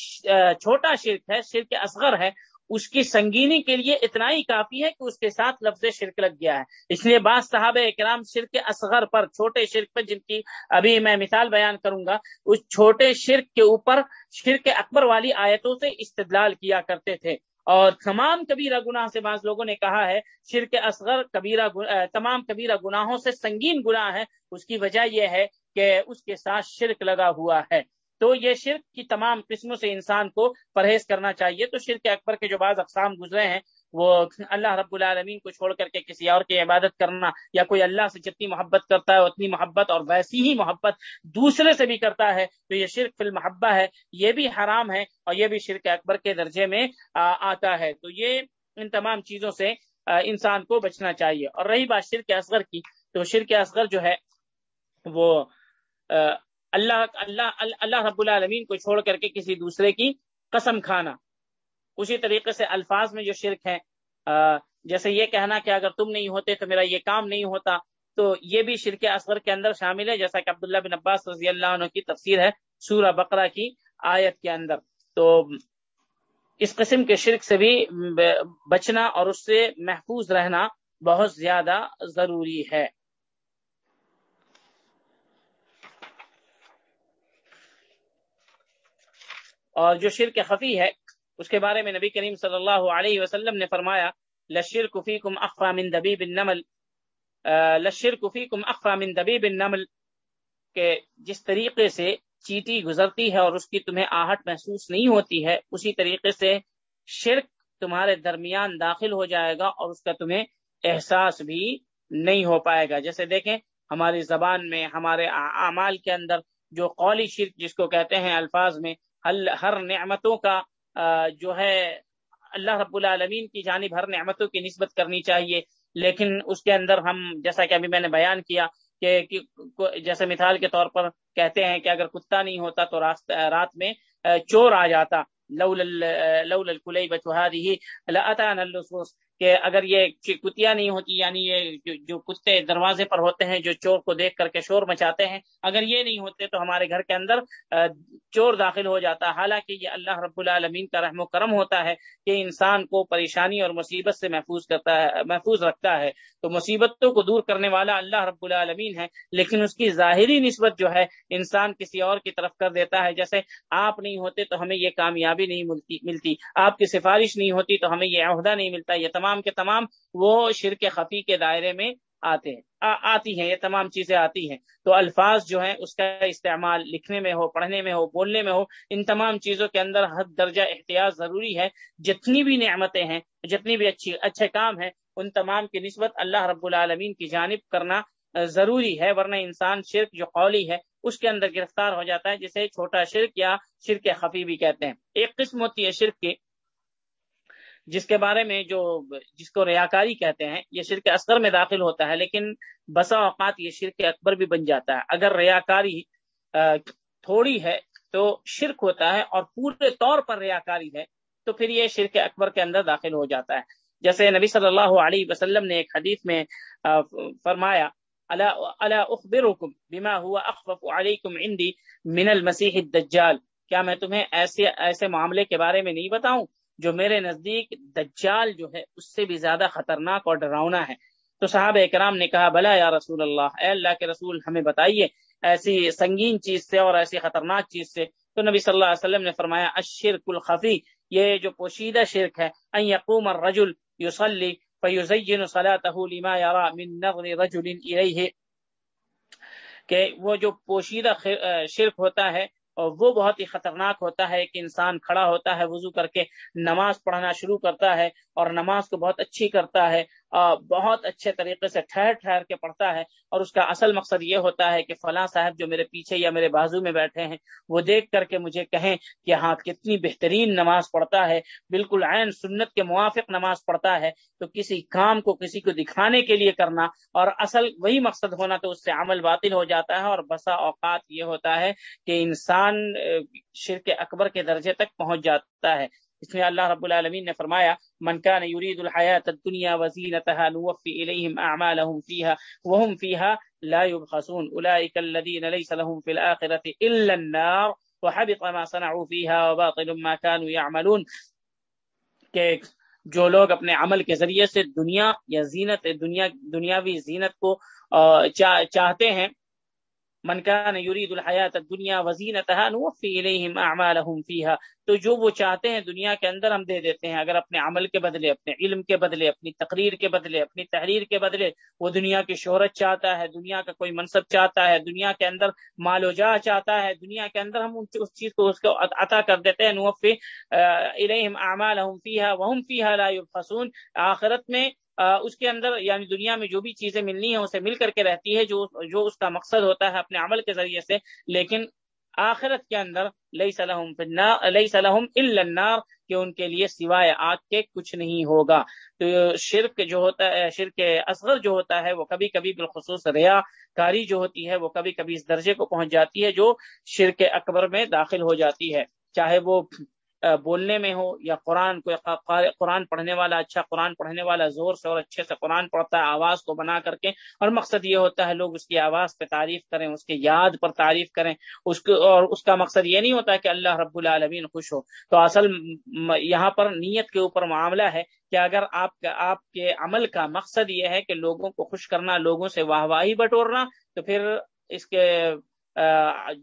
A: چھوٹا شرک ہے، شرک اصغر ہے، اس کی سنگینی کے لیے اتنا ہی کافی ہے کہ اس کے ساتھ لفظ شرک لگ گیا ہے۔ اس لیے بعض صحابہ اکرام شرک اصغر پر، چھوٹے شرک پر، جن کی ابھی میں مثال بیان کروں گا، اس چھوٹے شرک کے اوپر شرک اکبر والی آیتوں سے استدلال کیا کرتے تھے۔ اور تمام کبیرہ گناہ سے بعض لوگوں نے کہا ہے، شرک اصغر کبیرہ تمام کبیرہ گناہوں سے سنگین گناہ ہے۔ اس کی وجہ یہ ہے کہ اس کے ساتھ شرک لگا ہوا ہے۔ تو یہ شرک کی تمام قسموں سے انسان کو پرہیز کرنا چاہیے۔ تو شرک اکبر کے جو بعض اقسام گزرے ہیں، وہ اللہ رب العالمین کو چھوڑ کر کے کسی اور کی عبادت کرنا یا کوئی اللہ سے جتنی محبت کرتا ہے، اتنی محبت اور ویسی ہی محبت دوسرے سے بھی کرتا ہے، تو یہ شرک فی المحبہ ہے۔ یہ بھی حرام ہے اور یہ بھی شرک اکبر کے درجے میں آتا ہے۔ تو یہ ان تمام چیزوں سے انسان کو بچنا چاہیے۔ اور رہی بات شرک اصغر کی، تو شرک اصغر جو ہے، وہ اللہ اللہ اللہ رب العالمین کو چھوڑ کر کے کسی دوسرے کی قسم کھانا۔ اسی طریقے سے الفاظ میں جو شرک ہے جیسے یہ کہنا کہ اگر تم نہیں ہوتے تو میرا یہ کام نہیں ہوتا، تو یہ بھی شرک اصغر کے اندر شامل ہے، جیسا کہ عبداللہ بن عباس رضی اللہ عنہ کی تفسیر ہے سورہ بقرہ کی آیت کے اندر۔ تو اس قسم کے شرک سے بھی بچنا اور اس سے محفوظ رہنا بہت زیادہ ضروری ہے۔ اور جو شرک خفی ہے، اس کے بارے میں نبی کریم صلی اللہ علیہ وسلم نے فرمایا لشر کفی کم اقفا من دبی بن نمل لشر کفی کم اقفا من دبی بن نمل کہ جس طریقے سے چیٹی گزرتی ہے اور اس کی تمہیں آہٹ محسوس نہیں ہوتی ہے، اسی طریقے سے شرک تمہارے درمیان داخل ہو جائے گا اور اس کا تمہیں احساس بھی نہیں ہو پائے گا۔ جیسے دیکھیں، ہماری زبان میں، ہمارے اعمال کے اندر جو قولی شرک جس کو کہتے ہیں الفاظ میں ہر نعمتوں کا جو ہے اللہ رب العالمین کی جانب ہر نعمتوں کی نسبت کرنی چاہیے۔ لیکن اس کے اندر ہم، جیسا کہ ابھی میں نے بیان کیا کہ جیسے مثال کے طور پر کہتے ہیں کہ اگر کتا نہیں ہوتا تو رات میں چور آ جاتا۔ لول الکلیبۃ هذه لاتانا اللصوص کہ اگر یہ کتیا نہیں ہوتی یعنی یہ جو کتے دروازے پر ہوتے ہیں، جو چور کو دیکھ کر کے شور مچاتے ہیں، اگر یہ نہیں ہوتے تو ہمارے گھر کے اندر چور داخل ہو جاتا۔ حالانکہ یہ اللہ رب العالمین کا رحم و کرم ہوتا ہے کہ انسان کو پریشانی اور مصیبت سے محفوظ کرتا ہے، محفوظ رکھتا ہے۔ تو مصیبتوں کو دور کرنے والا اللہ رب العالمین ہے، لیکن اس کی ظاہری نسبت جو ہے، انسان کسی اور کی طرف کر دیتا ہے۔ جیسے آپ نہیں ہوتے تو ہمیں یہ کامیابی نہیں ملتی ملتی۔ آپ کی سفارش نہیں ہوتی تو ہمیں یہ عہدہ نہیں ملتا، یہ تمام تمام کے تمام وہ شرک خفی کے دائرے میں آتے ہیں آ, آتی ہیں یہ تمام چیزیں آتی ہیں۔ تو الفاظ جو ہیں اس کا استعمال لکھنے میں ہو پڑھنے میں ہو بولنے میں ہو ان تمام چیزوں کے اندر حد درجہ احتیاط ضروری ہے۔ جتنی بھی نعمتیں ہیں جتنی بھی اچھی اچھے کام ہیں ان تمام کی نسبت اللہ رب العالمین کی جانب کرنا ضروری ہے۔ ورنہ انسان شرک جو قولی ہے اس کے اندر گرفتار ہو جاتا ہے جسے چھوٹا شرک یا شرک خفی بھی کہتے ہیں۔ ایک قسم ہوتی ہے شرک کی جس کے بارے میں جو جس کو ریاکاری کہتے ہیں، یہ شرک اصغر میں داخل ہوتا ہے، لیکن بسا اوقات یہ شرک اکبر بھی بن جاتا ہے۔ اگر ریاکاری تھوڑی ہے تو شرک ہوتا ہے اور پورے طور پر ریاکاری ہے تو پھر یہ شرک اکبر کے اندر داخل ہو جاتا ہے۔ جیسے نبی صلی اللہ علیہ وسلم نے ایک حدیث میں فرمایا اخبرکم بما ہوا اخفف علیکم من المسیح الدجال کیا میں تمہیں ایسے ایسے معاملے کے بارے میں نہیں بتاؤں؟ جو میرے نزدیک دجال جو ہے، اس سے بھی زیادہ خطرناک اور ڈراؤنا ہے۔ تو صاحب اکرام نے کہا، بلا یا رسول اللہ، اے اللہ کے رسول، ہمیں بتائیے، ایسی سنگین چیز سے اور ایسی خطرناک چیز سے۔ تو نبی صلی اللہ علیہ وسلم نے فرمایا، الشرک الخفی، یہ جو پوشیدہ شرک ہے، ان یقوم الرجل یصلی فیزین صلاته لما يرى من نظر رجل الیہ۔ کہ وہ جو پوشیدہ شرک ہوتا ہے اور وہ بہت ہی خطرناک ہوتا ہے کہ انسان کھڑا ہوتا ہے وضو کر کے نماز پڑھنا شروع کرتا ہے اور نماز کو بہت اچھی کرتا ہے بہت اچھے طریقے سے ٹھہر ٹھہر کے پڑھتا ہے اور اس کا اصل مقصد یہ ہوتا ہے کہ فلاں صاحب جو میرے پیچھے یا میرے بازو میں بیٹھے ہیں، وہ دیکھ کر کے مجھے کہیں کہ ہاں کتنی بہترین نماز پڑھتا ہے، بالکل عین سنت کے موافق نماز پڑھتا ہے، تو کسی کام کو کسی کو دکھانے کے لیے کرنا اور اصل وہی مقصد ہونا تو اس سے عمل باطل ہو جاتا ہے اور بسا اوقات یہ ہوتا ہے کہ انسان شرک اکبر کے درجے تک پہنچ جاتا ہے۔ اس میں اللہ رب العالمین نے فرمایا، من كان يريد الحياة الدنيا وزينتها نوفي إليهم أعمالهم فيها وهم فيها لا يبخسون أولئك الذين ليس لهم في الآخرة إلا النار وحبط ما صنعوا فيها وباطل ما كانوا يعملون کہ جو لوگ اپنے عمل کے ذریعے سے دنیا یا زینت دنیا دنیاوی زینت کو چاہتے ہیں من كان يريد الحیات الدنیا وزینتها نوفي اليهم اعمالهم فيها. تو جو وہ چاہتے ہیں دنیا کے اندر ہم دے دیتے ہیں. اگر اپنے عمل کے بدلے، اپنے علم کے بدلے، اپنی تقریر کے بدلے، اپنی تحریر کے بدلے، وہ دنیا کی شہرت چاہتا ہے، دنیا کا کوئی منصب چاہتا ہے، دنیا کے اندر مال و جا چاہتا ہے، دنیا کے اندر ہم اس چیز کو اس کو عطا کر دیتے ہیں. نوفی الیہم اعمالهم فیها وهم فیها لا يبخسون. آخرت میں اس کے اندر یعنی دنیا میں جو بھی چیزیں ملنی ہیں، اسے مل کر کے رہتی ہے، جو جو اس کا مقصد ہوتا ہے اپنے عمل کے ذریعے سے۔ لیکن آخرت کے اندر لئی صلاحم لئی صلاحم النار، کہ ان کے لیے سوائے آگ کے کچھ نہیں ہوگا۔ تو شرک جو ہوتا ہے، شرک اصغر جو ہوتا ہے، وہ کبھی کبھی بالخصوص ریا کاری جو ہوتی ہے، وہ کبھی کبھی اس درجے کو پہنچ جاتی ہے جو شرک اکبر میں داخل ہو جاتی ہے۔ چاہے وہ بولنے میں ہو یا قرآن کو قرآن پڑھنے والا اچھا قرآن پڑھنے والا زور سے اور اچھے سے قرآن پڑھتا ہے، آواز کو بنا کر کے، اور مقصد یہ ہوتا ہے لوگ اس کی آواز پہ تعریف کریں، اس کی یاد پر تعریف کریں، اس کو، اور اس کا مقصد یہ نہیں ہوتا کہ اللہ رب العالمین خوش ہو۔ تو اصل یہاں پر نیت کے اوپر معاملہ ہے کہ اگر آپ کا، آپ کے عمل کا مقصد یہ ہے کہ لوگوں کو خوش کرنا، لوگوں سے واہ واہی بٹورنا، تو پھر اس کے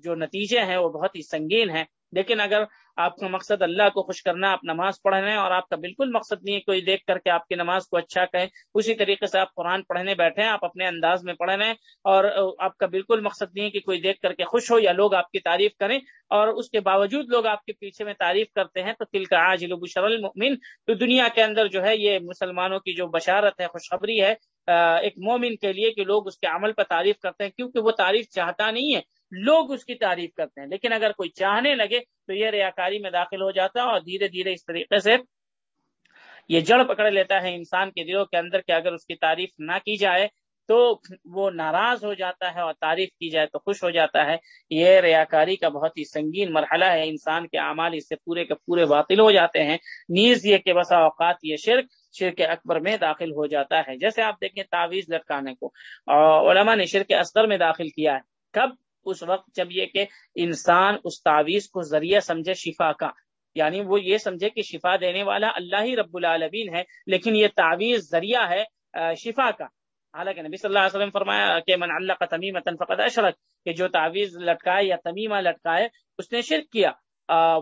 A: جو نتیجے ہیں وہ بہت ہی سنگین ہیں۔ لیکن اگر آپ کا مقصد اللہ کو خوش کرنا، آپ نماز پڑھنے اور آپ کا بالکل مقصد نہیں ہے کوئی دیکھ کر کے آپ کی نماز کو اچھا کہیں، اسی طریقے سے آپ قرآن پڑھنے بیٹھے ہیں، آپ اپنے انداز میں پڑھ رہے ہیں اور آپ کا بالکل مقصد نہیں ہے کہ کوئی دیکھ کر کے خوش ہو یا لوگ آپ کی تعریف کریں اور اس کے باوجود لوگ آپ کے پیچھے میں تعریف کرتے ہیں، تو دل کا آج لوگ المؤمن، تو دنیا کے اندر جو ہے یہ مسلمانوں کی جو بشارت ہے، خوشخبری ہے ایک مومن کے لیے کہ لوگ اس کے عمل پر تعریف کرتے ہیں کیونکہ وہ تعریف چاہتا نہیں ہے۔ لوگ اس کی تعریف کرتے ہیں لیکن اگر کوئی چاہنے لگے تو یہ ریاکاری میں داخل ہو جاتا ہے اور دھیرے دھیرے اس طریقے سے یہ جڑ پکڑ لیتا ہے انسان کے دلوں کے اندر کہ اگر اس کی تعریف نہ کی جائے تو وہ ناراض ہو جاتا ہے اور تعریف کی جائے تو خوش ہو جاتا ہے۔ یہ ریاکاری کا بہت ہی سنگین مرحلہ ہے۔ انسان کے اعمال اس سے پورے کے پورے باطل ہو جاتے ہیں۔ نیز یہ کہ بسا اوقات یہ شرک شرک اکبر میں داخل ہو جاتا ہے۔ جیسے آپ دیکھیں تعویذ لٹکانے کو علماء نے شرک اصغر میں داخل کیا ہے۔ کب؟ اس وقت جب یہ کہ انسان اس تعویذ کو ذریعہ سمجھے شفا کا۔ یعنی وہ یہ سمجھے کہ شفا دینے والا اللہ ہی رب العالمین ہے، لیکن یہ تعویذ ذریعہ ہے شفا کا۔ حالانکہ نبی صلی اللہ علیہ وسلم فرمایا کہ من اللہ کا تمیم فقط اشرک، کہ جو تعویذ لٹکائے یا تمیمہ لٹکائے، اس نے شرک کیا۔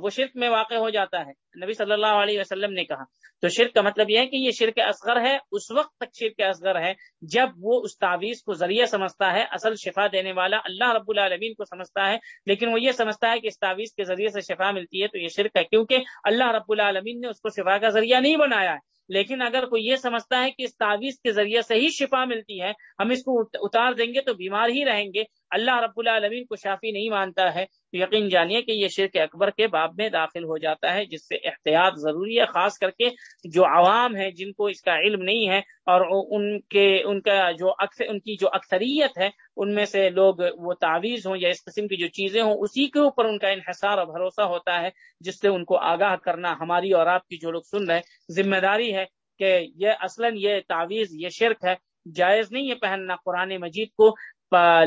A: وہ شرک میں واقع ہو جاتا ہے۔ نبی صلی اللہ علیہ وسلم نے کہا۔ تو شرک کا مطلب یہ ہے کہ یہ شرک اصغر ہے، اس وقت تک شرک اصغر ہے جب وہ اس تعویذ کو ذریعہ سمجھتا ہے، اصل شفا دینے والا اللہ رب العالمین کو سمجھتا ہے۔ لیکن وہ یہ سمجھتا ہے کہ اس تعویذ کے ذریعے سے شفا ملتی ہے تو یہ شرک ہے، کیونکہ اللہ رب العالمین نے اس کو شفا کا ذریعہ نہیں بنایا ہے۔ لیکن اگر کوئی یہ سمجھتا ہے کہ اس تعویذ کے ذریعے سے ہی شفا ملتی ہے، ہم اس کو اتار دیں گے تو بیمار ہی رہیں گے۔ اللہ رب العالمین کو شافی نہیں مانتا ہے، تو یقین جانیے کہ یہ شرک اکبر کے باب میں داخل ہو جاتا ہے، جس سے احتیاط ضروری ہے، خاص کر کے جو عوام ہے جن کو اس کا علم نہیں ہے اور ان کے، ان کا جو اکثر ان کی جو اکثریت ہے، ان میں سے لوگ وہ تعویذ ہوں یا اس قسم کی جو چیزیں ہوں، اسی کے اوپر ان کا انحصار اور بھروسہ ہوتا ہے، جس سے ان کو آگاہ کرنا ہماری اور آپ کی جو لوگ سن رہے ذمہ داری ہے کہ یہ اصلاً یہ تعویذ، یہ شرک ہے، جائز نہیں ہے پہننا قرآن مجید کو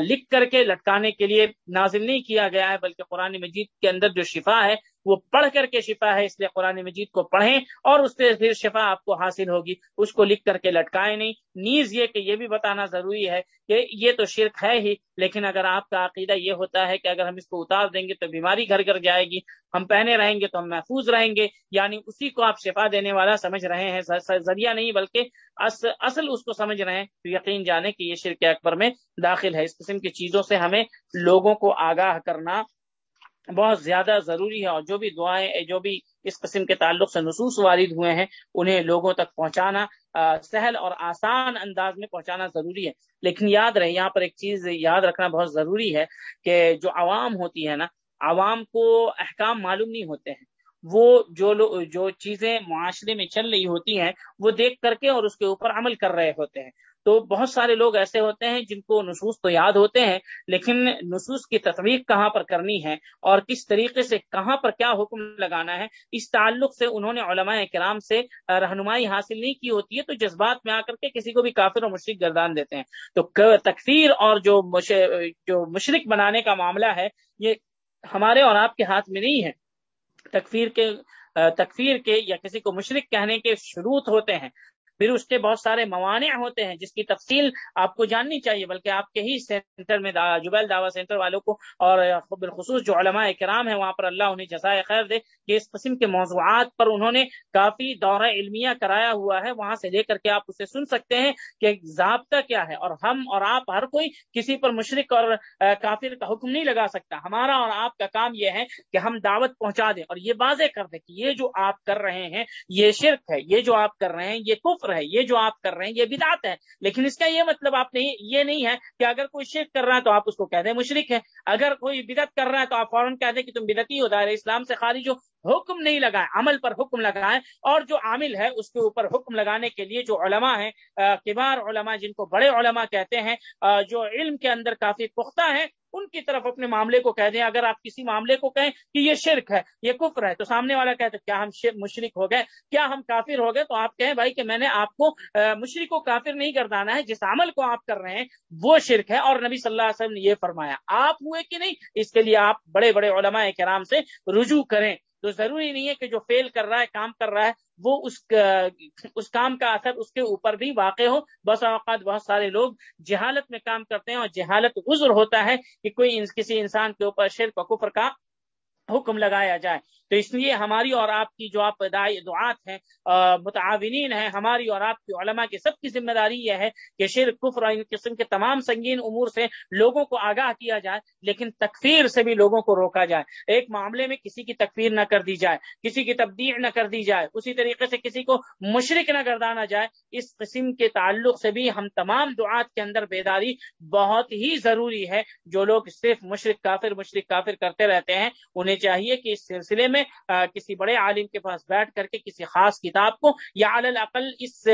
A: لکھ کر کے لٹکانے کے لیے نازل نہیں کیا گیا ہے، بلکہ قرآن مجید کے اندر جو شفا ہے وہ پڑھ کر کے شفا ہے، اس لیے قرآن مجید کو پڑھیں اور اس سے پھر شفا آپ کو حاصل ہوگی۔ اس کو لکھ کر کے لٹکائے نہیں۔ نیز یہ کہ یہ بھی بتانا ضروری ہے کہ یہ تو شرک ہے ہی، لیکن اگر آپ کا عقیدہ یہ ہوتا ہے کہ اگر ہم اس کو اتار دیں گے تو بیماری گھر گھر جائے گی، ہم پہنے رہیں گے تو ہم محفوظ رہیں گے یعنی اسی کو آپ شفا دینے والا سمجھ رہے ہیں ذریعہ نہیں بلکہ اصل اس کو سمجھ رہے ہیں۔ تو یقین جانے کہ یہ شرک اکبر میں داخل ہے۔ اس قسم کی چیزوں سے ہمیں لوگوں کو آگاہ کرنا بہت زیادہ ضروری ہے اور جو بھی دعائیں، جو بھی اس قسم کے تعلق سے نصوص وارد ہوئے ہیں، انہیں لوگوں تک پہنچانا سہل اور آسان انداز میں پہنچانا ضروری ہے۔ لیکن یاد رہے یہاں پر ایک چیز یاد رکھنا بہت ضروری ہے کہ جو عوام ہوتی ہے نا، عوام کو احکام معلوم نہیں ہوتے ہیں۔ وہ جو لو، جو چیزیں معاشرے میں چل رہی ہوتی ہیں، وہ دیکھ کر کے اور اس کے اوپر عمل کر رہے ہوتے ہیں۔ تو بہت سارے لوگ ایسے ہوتے ہیں جن کو نصوص تو یاد ہوتے ہیں، لیکن نصوص کی تصویر کہاں پر کرنی ہے اور کس طریقے سے کہاں پر کیا حکم لگانا ہے، اس تعلق سے انہوں نے علماء کرام سے رہنمائی حاصل نہیں کی ہوتی ہے، تو جذبات میں آ کر کے کسی کو بھی کافر اور مشرق گردان دیتے ہیں۔ تو تکفیر اور جو جو مشرق بنانے کا معاملہ ہے، یہ ہمارے اور آپ کے ہاتھ میں نہیں ہے۔ تکفیر کے تکفیر کے یا کسی کو مشرق کہنے کے شروط ہوتے ہیں۔ پھر اس کے بہت سارے موانع ہوتے ہیں جس کی تفصیل آپ کو جاننی چاہیے، بلکہ آپ کے ہی سینٹر میں جبیل دعوی سینٹر والوں کو اور بالخصوص جو علماء کرام ہیں، وہاں پر اللہ انہیں جزائے خیر دے کہ اس قسم کے موضوعات پر انہوں نے کافی دورہ علمیہ کرایا ہوا ہے۔ وہاں سے لے کر کے آپ اسے سن سکتے ہیں کہ ضابطہ کیا ہے اور ہم اور آپ ہر کوئی کسی پر مشرق اور کافر کا حکم نہیں لگا سکتا۔ ہمارا اور آپ کا کام یہ ہے کہ ہم دعوت پہنچا دیں اور یہ واضح کر دیں کہ یہ جو آپ کر رہے ہیں، یہ شرک ہے، یہ جو آپ کر رہے ہیں، یہ کفر کفر ہے، یہ جو آپ کر رہے ہیں، یہ بدعت ہے۔ لیکن اس کا یہ مطلب آپ نہیں، یہ نہیں ہے کہ اگر کوئی شرک کر رہا ہے تو آپ اس کو کہہ دیں مشرق ہے اگر کوئی بدعت کر رہا ہے تو آپ فوراً کہہ دیں کہ تم بدعتی ہو دائر اسلام سے خارج ہو۔ حکم نہیں لگائے، عمل پر حکم لگائے۔ اور جو عامل ہے، اس کے اوپر حکم لگانے کے لیے جو علماء ہیں کبار علماء، جن کو بڑے علماء کہتے ہیں جو علم کے اندر کافی پختہ ہیں ان کی طرف اپنے معاملے کو کہہ دیں، اگر آپ کسی معاملے کو کہیں کہ یہ شرک ہے، یہ کفر ہے، تو سامنے والا کہتے کیا ہم مشرق ہو گئے؟ کیا ہم کافر ہو گئے؟ تو آپ کہیں، بھائی کہ میں نے آپ کو مشرق کو کافر نہیں کردانا ہے، جس عمل کو آپ کر رہے ہیں، وہ شرک ہے۔ اور نبی صلی اللہ علیہ وسلم نے یہ فرمایا، آپ ہوئے کہ نہیں؟ اس کے لیے آپ بڑے بڑے علماء کرام سے رجوع کریں۔ تو ضروری نہیں ہے کہ جو فیل کر رہا ہے، کام کر رہا ہے، وہ اس اس کام کا اثر اس کے اوپر بھی واقع ہو۔ بس اوقات بہت سارے لوگ جہالت میں کام کرتے ہیں اور جہالت عذر ہوتا ہے کہ کوئی کسی انسان کے اوپر شرک و کفر کا حکم لگایا جائے۔ تو اس لیے ہماری اور آپ کی جو آپ دعات ہیں متعاونین ہیں، ہماری اور آپ کی علماء کی سب کی ذمہ داری یہ ہے کہ شرک، کفر اور ان قسم کے تمام سنگین امور سے لوگوں کو آگاہ کیا جائے، لیکن تکفیر سے بھی لوگوں کو روکا جائے۔ ایک معاملے میں کسی کی تکفیر نہ کر دی جائے، کسی کی تبدیل نہ کر دی جائے، اسی طریقے سے کسی کو مشرق نہ گردانا جائے، اس قسم کے تعلق سے بھی ہم تمام دعات کے اندر بیداری بہت ہی ضروری ہے۔ جو لوگ صرف مشرق کافر مشرق کافر کرتے رہتے ہیں، انہیں چاہیے کہ اس سلسلے میں کسی بڑے عالم کے پاس بیٹھ کر کے کسی خاص کتاب کو یا الاقل اس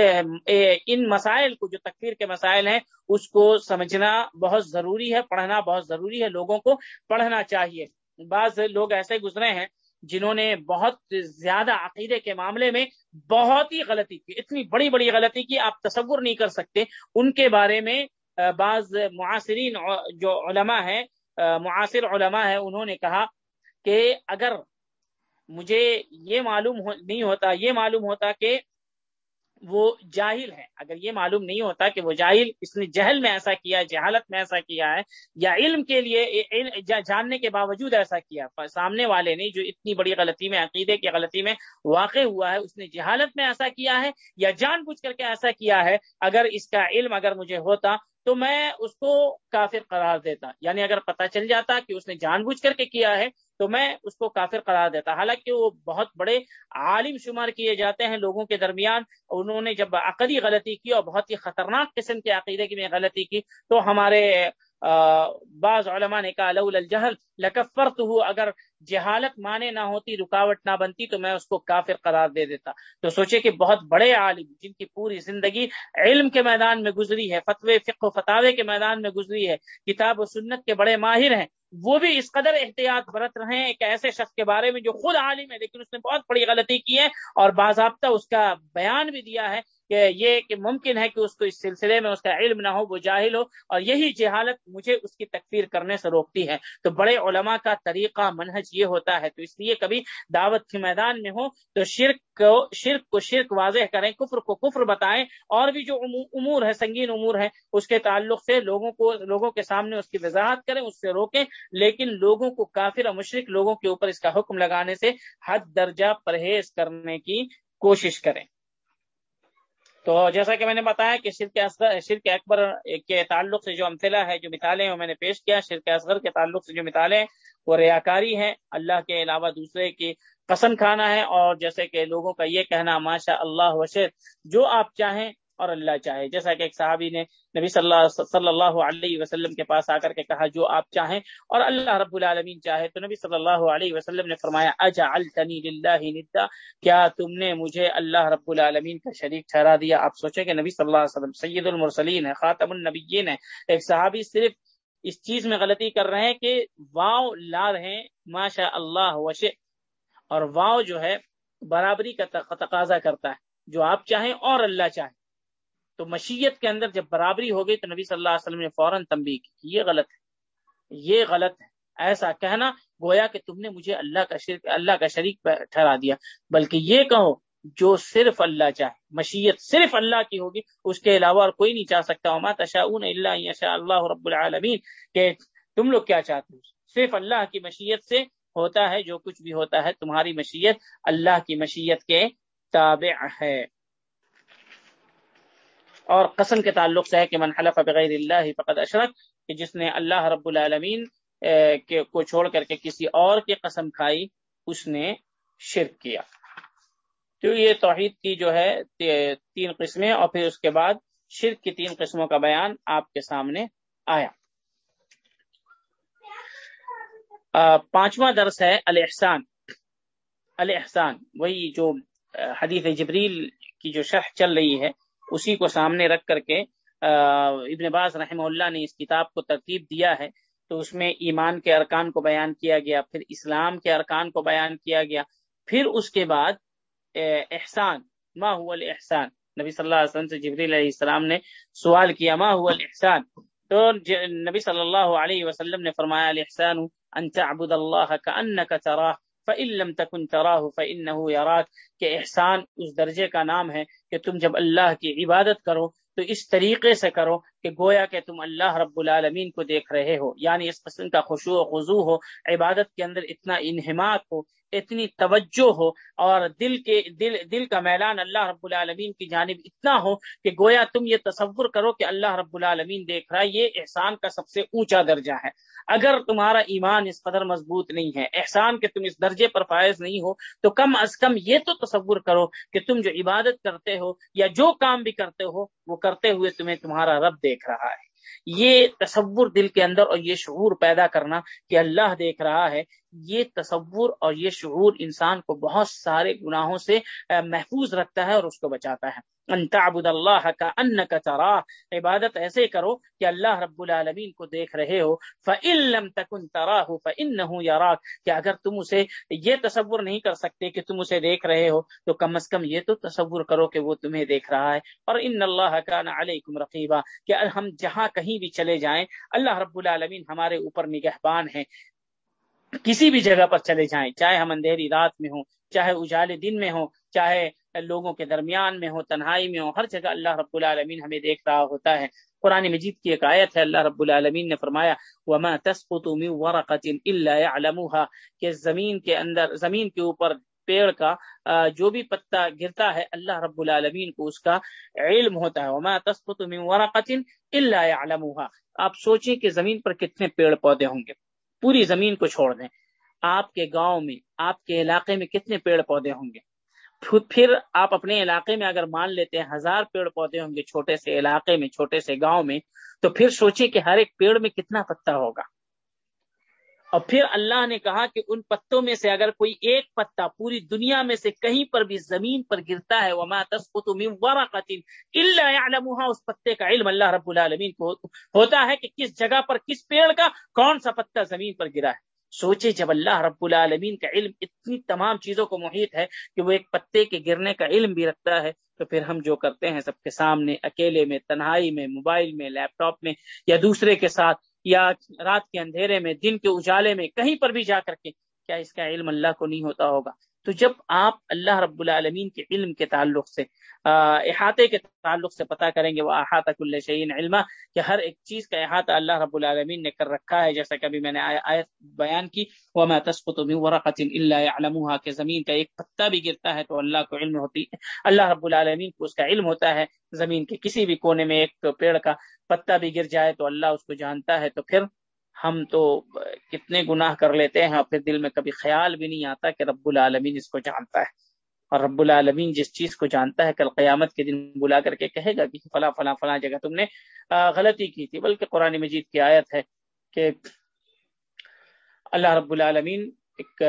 A: ان مسائل کو، جو تکفیر کے مسائل ہیں، اس کو سمجھنا بہت ضروری ہے، پڑھنا بہت ضروری ہے، لوگوں کو پڑھنا چاہیے۔ بعض لوگ ایسے گزرے ہیں جنہوں نے بہت زیادہ عقیدے کے معاملے میں بہت ہی غلطی کی، اتنی بڑی بڑی غلطی کی آپ تصور نہیں کر سکتے۔ ان کے بارے میں بعض معاصرین، جو علماء ہیں معاصر علماء ہیں، انہوں نے کہا کہ اگر مجھے یہ معلوم نہیں ہوتا، یہ معلوم ہوتا کہ وہ جاہل ہے۔ اگر یہ معلوم نہیں ہوتا کہ وہ جاہل، اس نے جہل میں ایسا کیا، جہالت میں ایسا کیا ہے، یا علم کے لیے جاننے کے باوجود ایسا کیا سامنے والے نے جو اتنی بڑی غلطی میں، عقیدے کی غلطی میں واقع ہوا ہے، اس نے جہالت میں ایسا کیا ہے، یا جان بوجھ کر کے ایسا کیا ہے، اگر اس کا علم اگر مجھے ہوتا تو میں اس کو کافر قرار دیتا۔ یعنی اگر پتہ چل جاتا کہ اس نے جان بوجھ کر کے کیا ہے تو میں اس کو کافر قرار دیتا حالانکہ وہ بہت بڑے عالم شمار کیے جاتے ہیں لوگوں کے درمیان۔ انہوں نے جب عقدی غلطی کی اور بہت ہی خطرناک قسم کے عقیدے کی میں غلطی کی، تو ہمارے بعض علماء نے کہا لول الجہل لکفرتہ ہو اگر جی جہالت مانے نہ ہوتی، رکاوٹ نہ بنتی، تو میں اس کو کافر قرار دے دیتا۔ تو سوچے کہ بہت بڑے عالم جن کی پوری زندگی علم کے میدان میں گزری ہے، فتوے فقہ و فتوے کے میدان میں گزری ہے، کتاب و سنت کے بڑے ماہر ہیں، وہ بھی اس قدر احتیاط برت رہے ہیں ایک ایسے شخص کے بارے میں جو خود عالم ہے، لیکن اس نے بہت بڑی غلطی کی ہے اور باضابطہ اس کا بیان بھی دیا ہے کہ یہ کہ ممکن ہے کہ اس کو اس سلسلے میں اس کا علم نہ ہو، وہ جاہل ہو، اور یہی جہالت مجھے اس کی تکفیر کرنے سے روکتی ہے۔ تو بڑے علماء کا طریقہ منہج یہ ہوتا ہے۔ تو اس لیے کبھی دعوت کے میدان میں ہو تو شرک کو شرک کو شرک واضح کریں، کفر کو کفر بتائیں۔ اور بھی جو امور ہے سنگین امور ہے اس کے تعلق سے لوگوں کو، لوگوں کے سامنے اس کی وضاحت کریں، اس سے روکیں۔ لیکن لوگوں کو کافر اور مشرق لوگوں کے اوپر اس کا حکم لگانے سے حد درجہ پرہیز کرنے کی کوشش کریں۔ تو جیسا کہ میں نے بتایا کہ شرک اصغر شرک اکبر کے تعلق سے جو امثلہ ہے، جو مثالیں وہ میں نے پیش کیا، شرک اصغر کے تعلق سے جو مثالیں، وہ ریاکاری ہیں۔ اللہ کے علاوہ دوسرے کی قسم کھانا ہے اور جیسے کہ لوگوں کا یہ کہنا ماشاء اللہ وشید جو آپ چاہیں اور اللہ چاہے۔ جیسا کہ ایک صحابی نے نبی صلی اللہ صلی اللہ علیہ وسلم کے پاس آ کر کے کہا، جو آپ چاہیں اور اللہ رب العالمین چاہے، تو نبی صلی اللہ علیہ وسلم نے فرمایا، اجعلتنی للہ ندا۔ کیا تم نے مجھے اللہ رب العالمین کا شریک ٹھہرا دیا؟ آپ سوچیں کہ نبی صلی اللہ علیہ وسلم سید المرسلین ہے خاتم النبیین ہے ایک صحابی صرف اس چیز میں غلطی کر رہے ہیں کہ واؤ لا رہے ہیں ماشاء اللہ وش اور واؤ جو ہے، برابری کا تقاضا کرتا ہے۔ جو آپ چاہیں اور اللہ چاہیں تو مشیت کے اندر جب برابری ہو گئی تو نبی صلی اللہ علیہ وسلم نے فوراً تنبیہ کی یہ غلط ہے، یہ غلط ہے، ایسا کہنا گویا کہ تم نے مجھے اللہ کا شرک، اللہ کا شریک ٹھہرا دیا۔ بلکہ یہ کہو جو صرف اللہ چاہے، مشیت صرف اللہ کی ہوگی، اس کے علاوہ اور کوئی نہیں چاہ سکتا۔ وما تشاؤون الا یشاء اللہ رب العالمین۔ کہ تم لوگ کیا چاہتے ہو؟ صرف اللہ کی مشیت سے ہوتا ہے جو کچھ بھی ہوتا ہے، تمہاری مشیت اللہ کی مشیت کے تابع ہے۔ اور قسم کے تعلق سے ہے کہ من حلف بغیر اللہ فقد اشرک، کہ جس نے اللہ رب العالمین کو چھوڑ کر کے کسی اور کی قسم کھائی، اس نے شرک کیا۔ تو یہ توحید کی جو ہے تین قسمیں، اور پھر اس کے بعد شرک کی تین قسموں کا بیان آپ کے سامنے آیا۔ پانچواں درس ہے الاحسان۔ الاحسان، وہی جو حدیث جبریل کی جو شرح چل رہی ہے اسی کو سامنے رکھ کر کے ابن باز رحمہ اللہ نے اس کتاب کو ترتیب دیا ہے۔ تو اس میں ایمان کے ارکان کو بیان کیا گیا، پھر اسلام کے ارکان کو بیان کیا گیا۔ پھر اس کے بعد احسان، ما هو الاحسان؟ نبی صلی اللہ علیہ وسلم سے جبریل علیہ السلام نے سوال کیا، ما هو الاحسان؟ تو نبی صلی اللہ علیہ وسلم نے فرمایا، الاحسان ان تعبد اللہ كانك تراه فعلم تکن تراہ فن یارات کہ احسان اس درجے کا نام ہے کہ تم جب اللہ کی عبادت کرو، تو اس طریقے سے کرو کہ گویا کہ تم اللہ رب العالمین کو دیکھ رہے ہو۔ یعنی اس قسم کا خوشو و خضو ہو، عبادت کے اندر اتنا انہماک ہو اتنی توجہ ہو اور دل کے دل دل کا میلان اللہ رب العالمین کی جانب اتنا ہو کہ گویا تم یہ تصور کرو کہ اللہ رب العالمین دیکھ رہا ہے، یہ احسان کا سب سے اونچا درجہ ہے۔ اگر تمہارا ایمان اس قدر مضبوط نہیں ہے، احسان کے تم اس درجے پر فائز نہیں ہو، تو کم از کم یہ تو تصور کرو کہ تم جو عبادت کرتے ہو یا جو کام بھی کرتے ہو، وہ کرتے ہوئے تمہیں تمہارا رب دیکھ رہا ہے۔ یہ تصور دل کے اندر اور یہ شعور پیدا کرنا کہ اللہ دیکھ رہا ہے یہ تصور اور یہ شعور انسان کو بہت سارے گناہوں سے محفوظ رکھتا ہے اور اس کو بچاتا ہے۔ ان تعبد اللہ کا ان کا چرا عبادت ایسے کرو کہ اللہ رب العالمین کو دیکھ رہے ہو۔ فعلم تکن ترا ہو فن ہوں یا کہ اگر تم اسے یہ تصور نہیں کر سکتے کہ تم اسے دیکھ رہے ہو، تو کم از کم یہ تو تصور کرو کہ وہ تمہیں دیکھ رہا ہے۔ اور ان اللہ کا علیکم رقیبہ کہ ہم جہاں کہیں بھی چلے جائیں، اللہ رب العالمین ہمارے اوپر نگہبان ہے کسی بھی جگہ پر چلے جائیں، چاہے ہم اندھیری رات میں ہوں، چاہے اجالے دن میں ہوں، چاہے لوگوں کے درمیان میں ہو تنہائی میں ہو ہر جگہ اللہ رب العالمین ہمیں دیکھ رہا ہوتا ہے۔ قرآن مجید کی ایک آیت ہے، اللہ رب العالمین نے فرمایا، وما تسقط من ورقة الا يعلمها، کہ زمین کے اندر، زمین کے اوپر پیڑ کا جو بھی پتا گرتا ہے، اللہ رب العالمین کو اس کا علم ہوتا ہے۔ وما تسقط من ورقة الا يعلمها۔ آپ سوچیں کہ زمین پر کتنے پیڑ پودے ہوں گے۔ پوری زمین کو چھوڑ دیں۔ آپ کے گاؤں میں، آپ کے علاقے میں کتنے پیڑ پودے ہوں گے؟ پھر آپ اپنے علاقے میں اگر مان لیتے ہیں ہزار پیڑ پودے ہوں گے، چھوٹے سے علاقے میں، چھوٹے سے گاؤں میں، تو پھر سوچیں کہ ہر ایک پیڑ میں کتنا پتا ہوگا۔ اور پھر اللہ نے کہا کہ ان پتوں میں سے اگر کوئی ایک پتا پوری دنیا میں سے کہیں پر بھی زمین پر گرتا ہے، وما تسقط من ورقه الا يعلمها، اس پتے کا علم اللہ رب العالمین کو ہوتا ہے کہ کس جگہ پر کس پیڑ کا کون سا پتا زمین پر گرا ہے۔ سوچے جب اللہ رب العالمین کا علم اتنی تمام چیزوں کو محیط ہے کہ وہ ایک پتے کے گرنے کا علم بھی رکھتا ہے، تو پھر ہم جو کرتے ہیں سب کے سامنے، اکیلے میں، تنہائی میں، موبائل میں، لیپ ٹاپ میں یا دوسرے کے ساتھ یا رات کے اندھیرے میں، دن کے اجالے میں، کہیں پر بھی جا کر کے، کیا اس کا علم اللہ کو نہیں ہوتا ہوگا؟ تو جب آپ اللہ رب العالمین کے علم کے تعلق سے احاطے کے تعلق سے پتہ کریں گے وہ احاطہ کل شعین علما، کہ ہر ایک چیز کا احاطہ اللہ رب العالمین نے کر رکھا ہے۔ جیسا کہ ابھی میں نے آیت بیان کی وہ میں تسقط من ورقۃ الا يعلمها، کہ زمین کا ایک پتا بھی گرتا ہے تو اللہ کو علم ہوتی ہے۔ اللہ رب العالمین کو اس کا علم ہوتا ہے۔ زمین کے کسی بھی کونے میں ایک پیڑ کا پتا بھی گر جائے تو اللہ اس کو جانتا ہے۔ تو پھر ہم تو کتنے گناہ کر لیتے ہیں اور پھر دل میں کبھی خیال بھی نہیں آتا کہ رب العالمین اس کو جانتا ہے اور رب العالمین جس چیز کو جانتا ہے کل قیامت کے دن بلا کر کے کہے گا کہ فلاں فلاں فلاں جگہ تم نے غلطی کی تھی۔ بلکہ قرآن مجید کی آیت ہے کہ اللہ رب العالمین ایک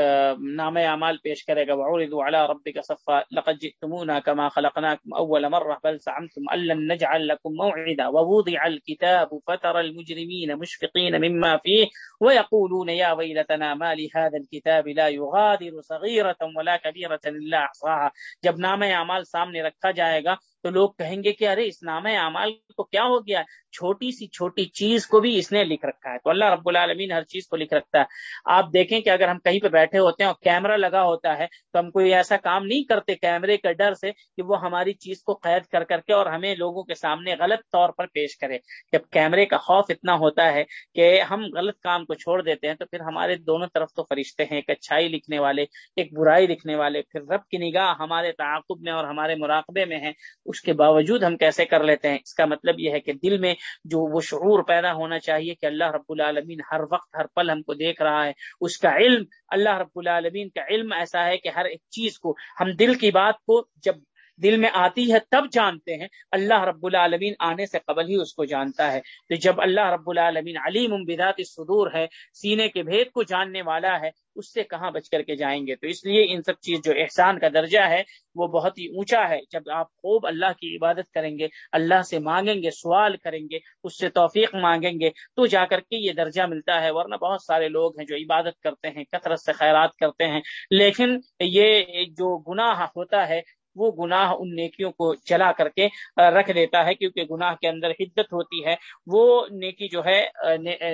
A: نام اعمال پیش کرے گا، وعرضوا على ربك صفا لقد جئتمونا كما خلقناكم اول مره بل زعمتم ان لن نجعل لكم موعدا ووضع الكتاب فترى المجرمين مشفقين مما فيه ويقولون يا ويلتنا ما لهذا الكتاب لا يغادر صغيره ولا كبيره الا احصاها جب نام اعمال سامنے رکھا جائے گا تو لوگ کہیں گے کہ ارے اسلام اعمال کو کیا ہو گیا؟ چھوٹی سی چھوٹی چیز کو بھی اس نے لکھ رکھا ہے۔ تو اللہ رب العالمین ہر چیز کو لکھ رکھتا ہے۔ آپ دیکھیں کہ اگر ہم کہیں پہ بیٹھے ہوتے ہیں اور کیمرہ لگا ہوتا ہے، تو ہم کوئی ایسا کام نہیں کرتے کیمرے کے ڈر سے کہ وہ ہماری چیز کو قید کر کر کے اور ہمیں لوگوں کے سامنے غلط طور پر پیش کرے۔ جب کیمرے کا خوف اتنا ہوتا ہے کہ ہم غلط کام کو چھوڑ دیتے ہیں، تو پھر ہمارے دونوں طرف تو فرشتے ہیں، ایک اچھائی لکھنے والے، ایک برائی لکھنے والے۔ پھر رب کی نگاہ ہمارے تعاقب میں اور ہمارے مراقبے میں ہے۔ اس کے باوجود ہم کیسے کر لیتے ہیں؟ اس کا مطلب یہ ہے کہ دل میں جو وہ شعور پیدا ہونا چاہیے کہ اللہ رب العالمین ہر وقت ہر پل ہم کو دیکھ رہا ہے، اس کا علم، اللہ رب العالمین کا علم ایسا ہے کہ ہر ایک چیز کو، ہم دل کی بات کو جب دل میں آتی ہے تب جانتے ہیں اللہ رب العالمین آنے سے قبل ہی اس کو جانتا ہے۔ تو جب اللہ رب العالمین علیم بذات صدور ہے، سینے کے بھید کو جاننے والا ہے، اس سے کہاں بچ کر کے جائیں گے؟ تو اس لیے ان سب چیز جو احسان کا درجہ ہے، وہ بہت ہی اونچا ہے۔ جب آپ خوب اللہ کی عبادت کریں گے، اللہ سے مانگیں گے، سوال کریں گے، اس سے توفیق مانگیں گے، تو جا کر کے یہ درجہ ملتا ہے۔ ورنہ بہت سارے لوگ ہیں جو عبادت کرتے ہیں، کثرت سے خیرات کرتے ہیں۔ لیکن یہ جو گناہ ہوتا ہے وہ گناہ ان نیکیوں کو چلا کر کے رکھ دیتا ہے کیونکہ گناہ کے اندر حدت ہوتی ہے۔ وہ نیکی جو ہے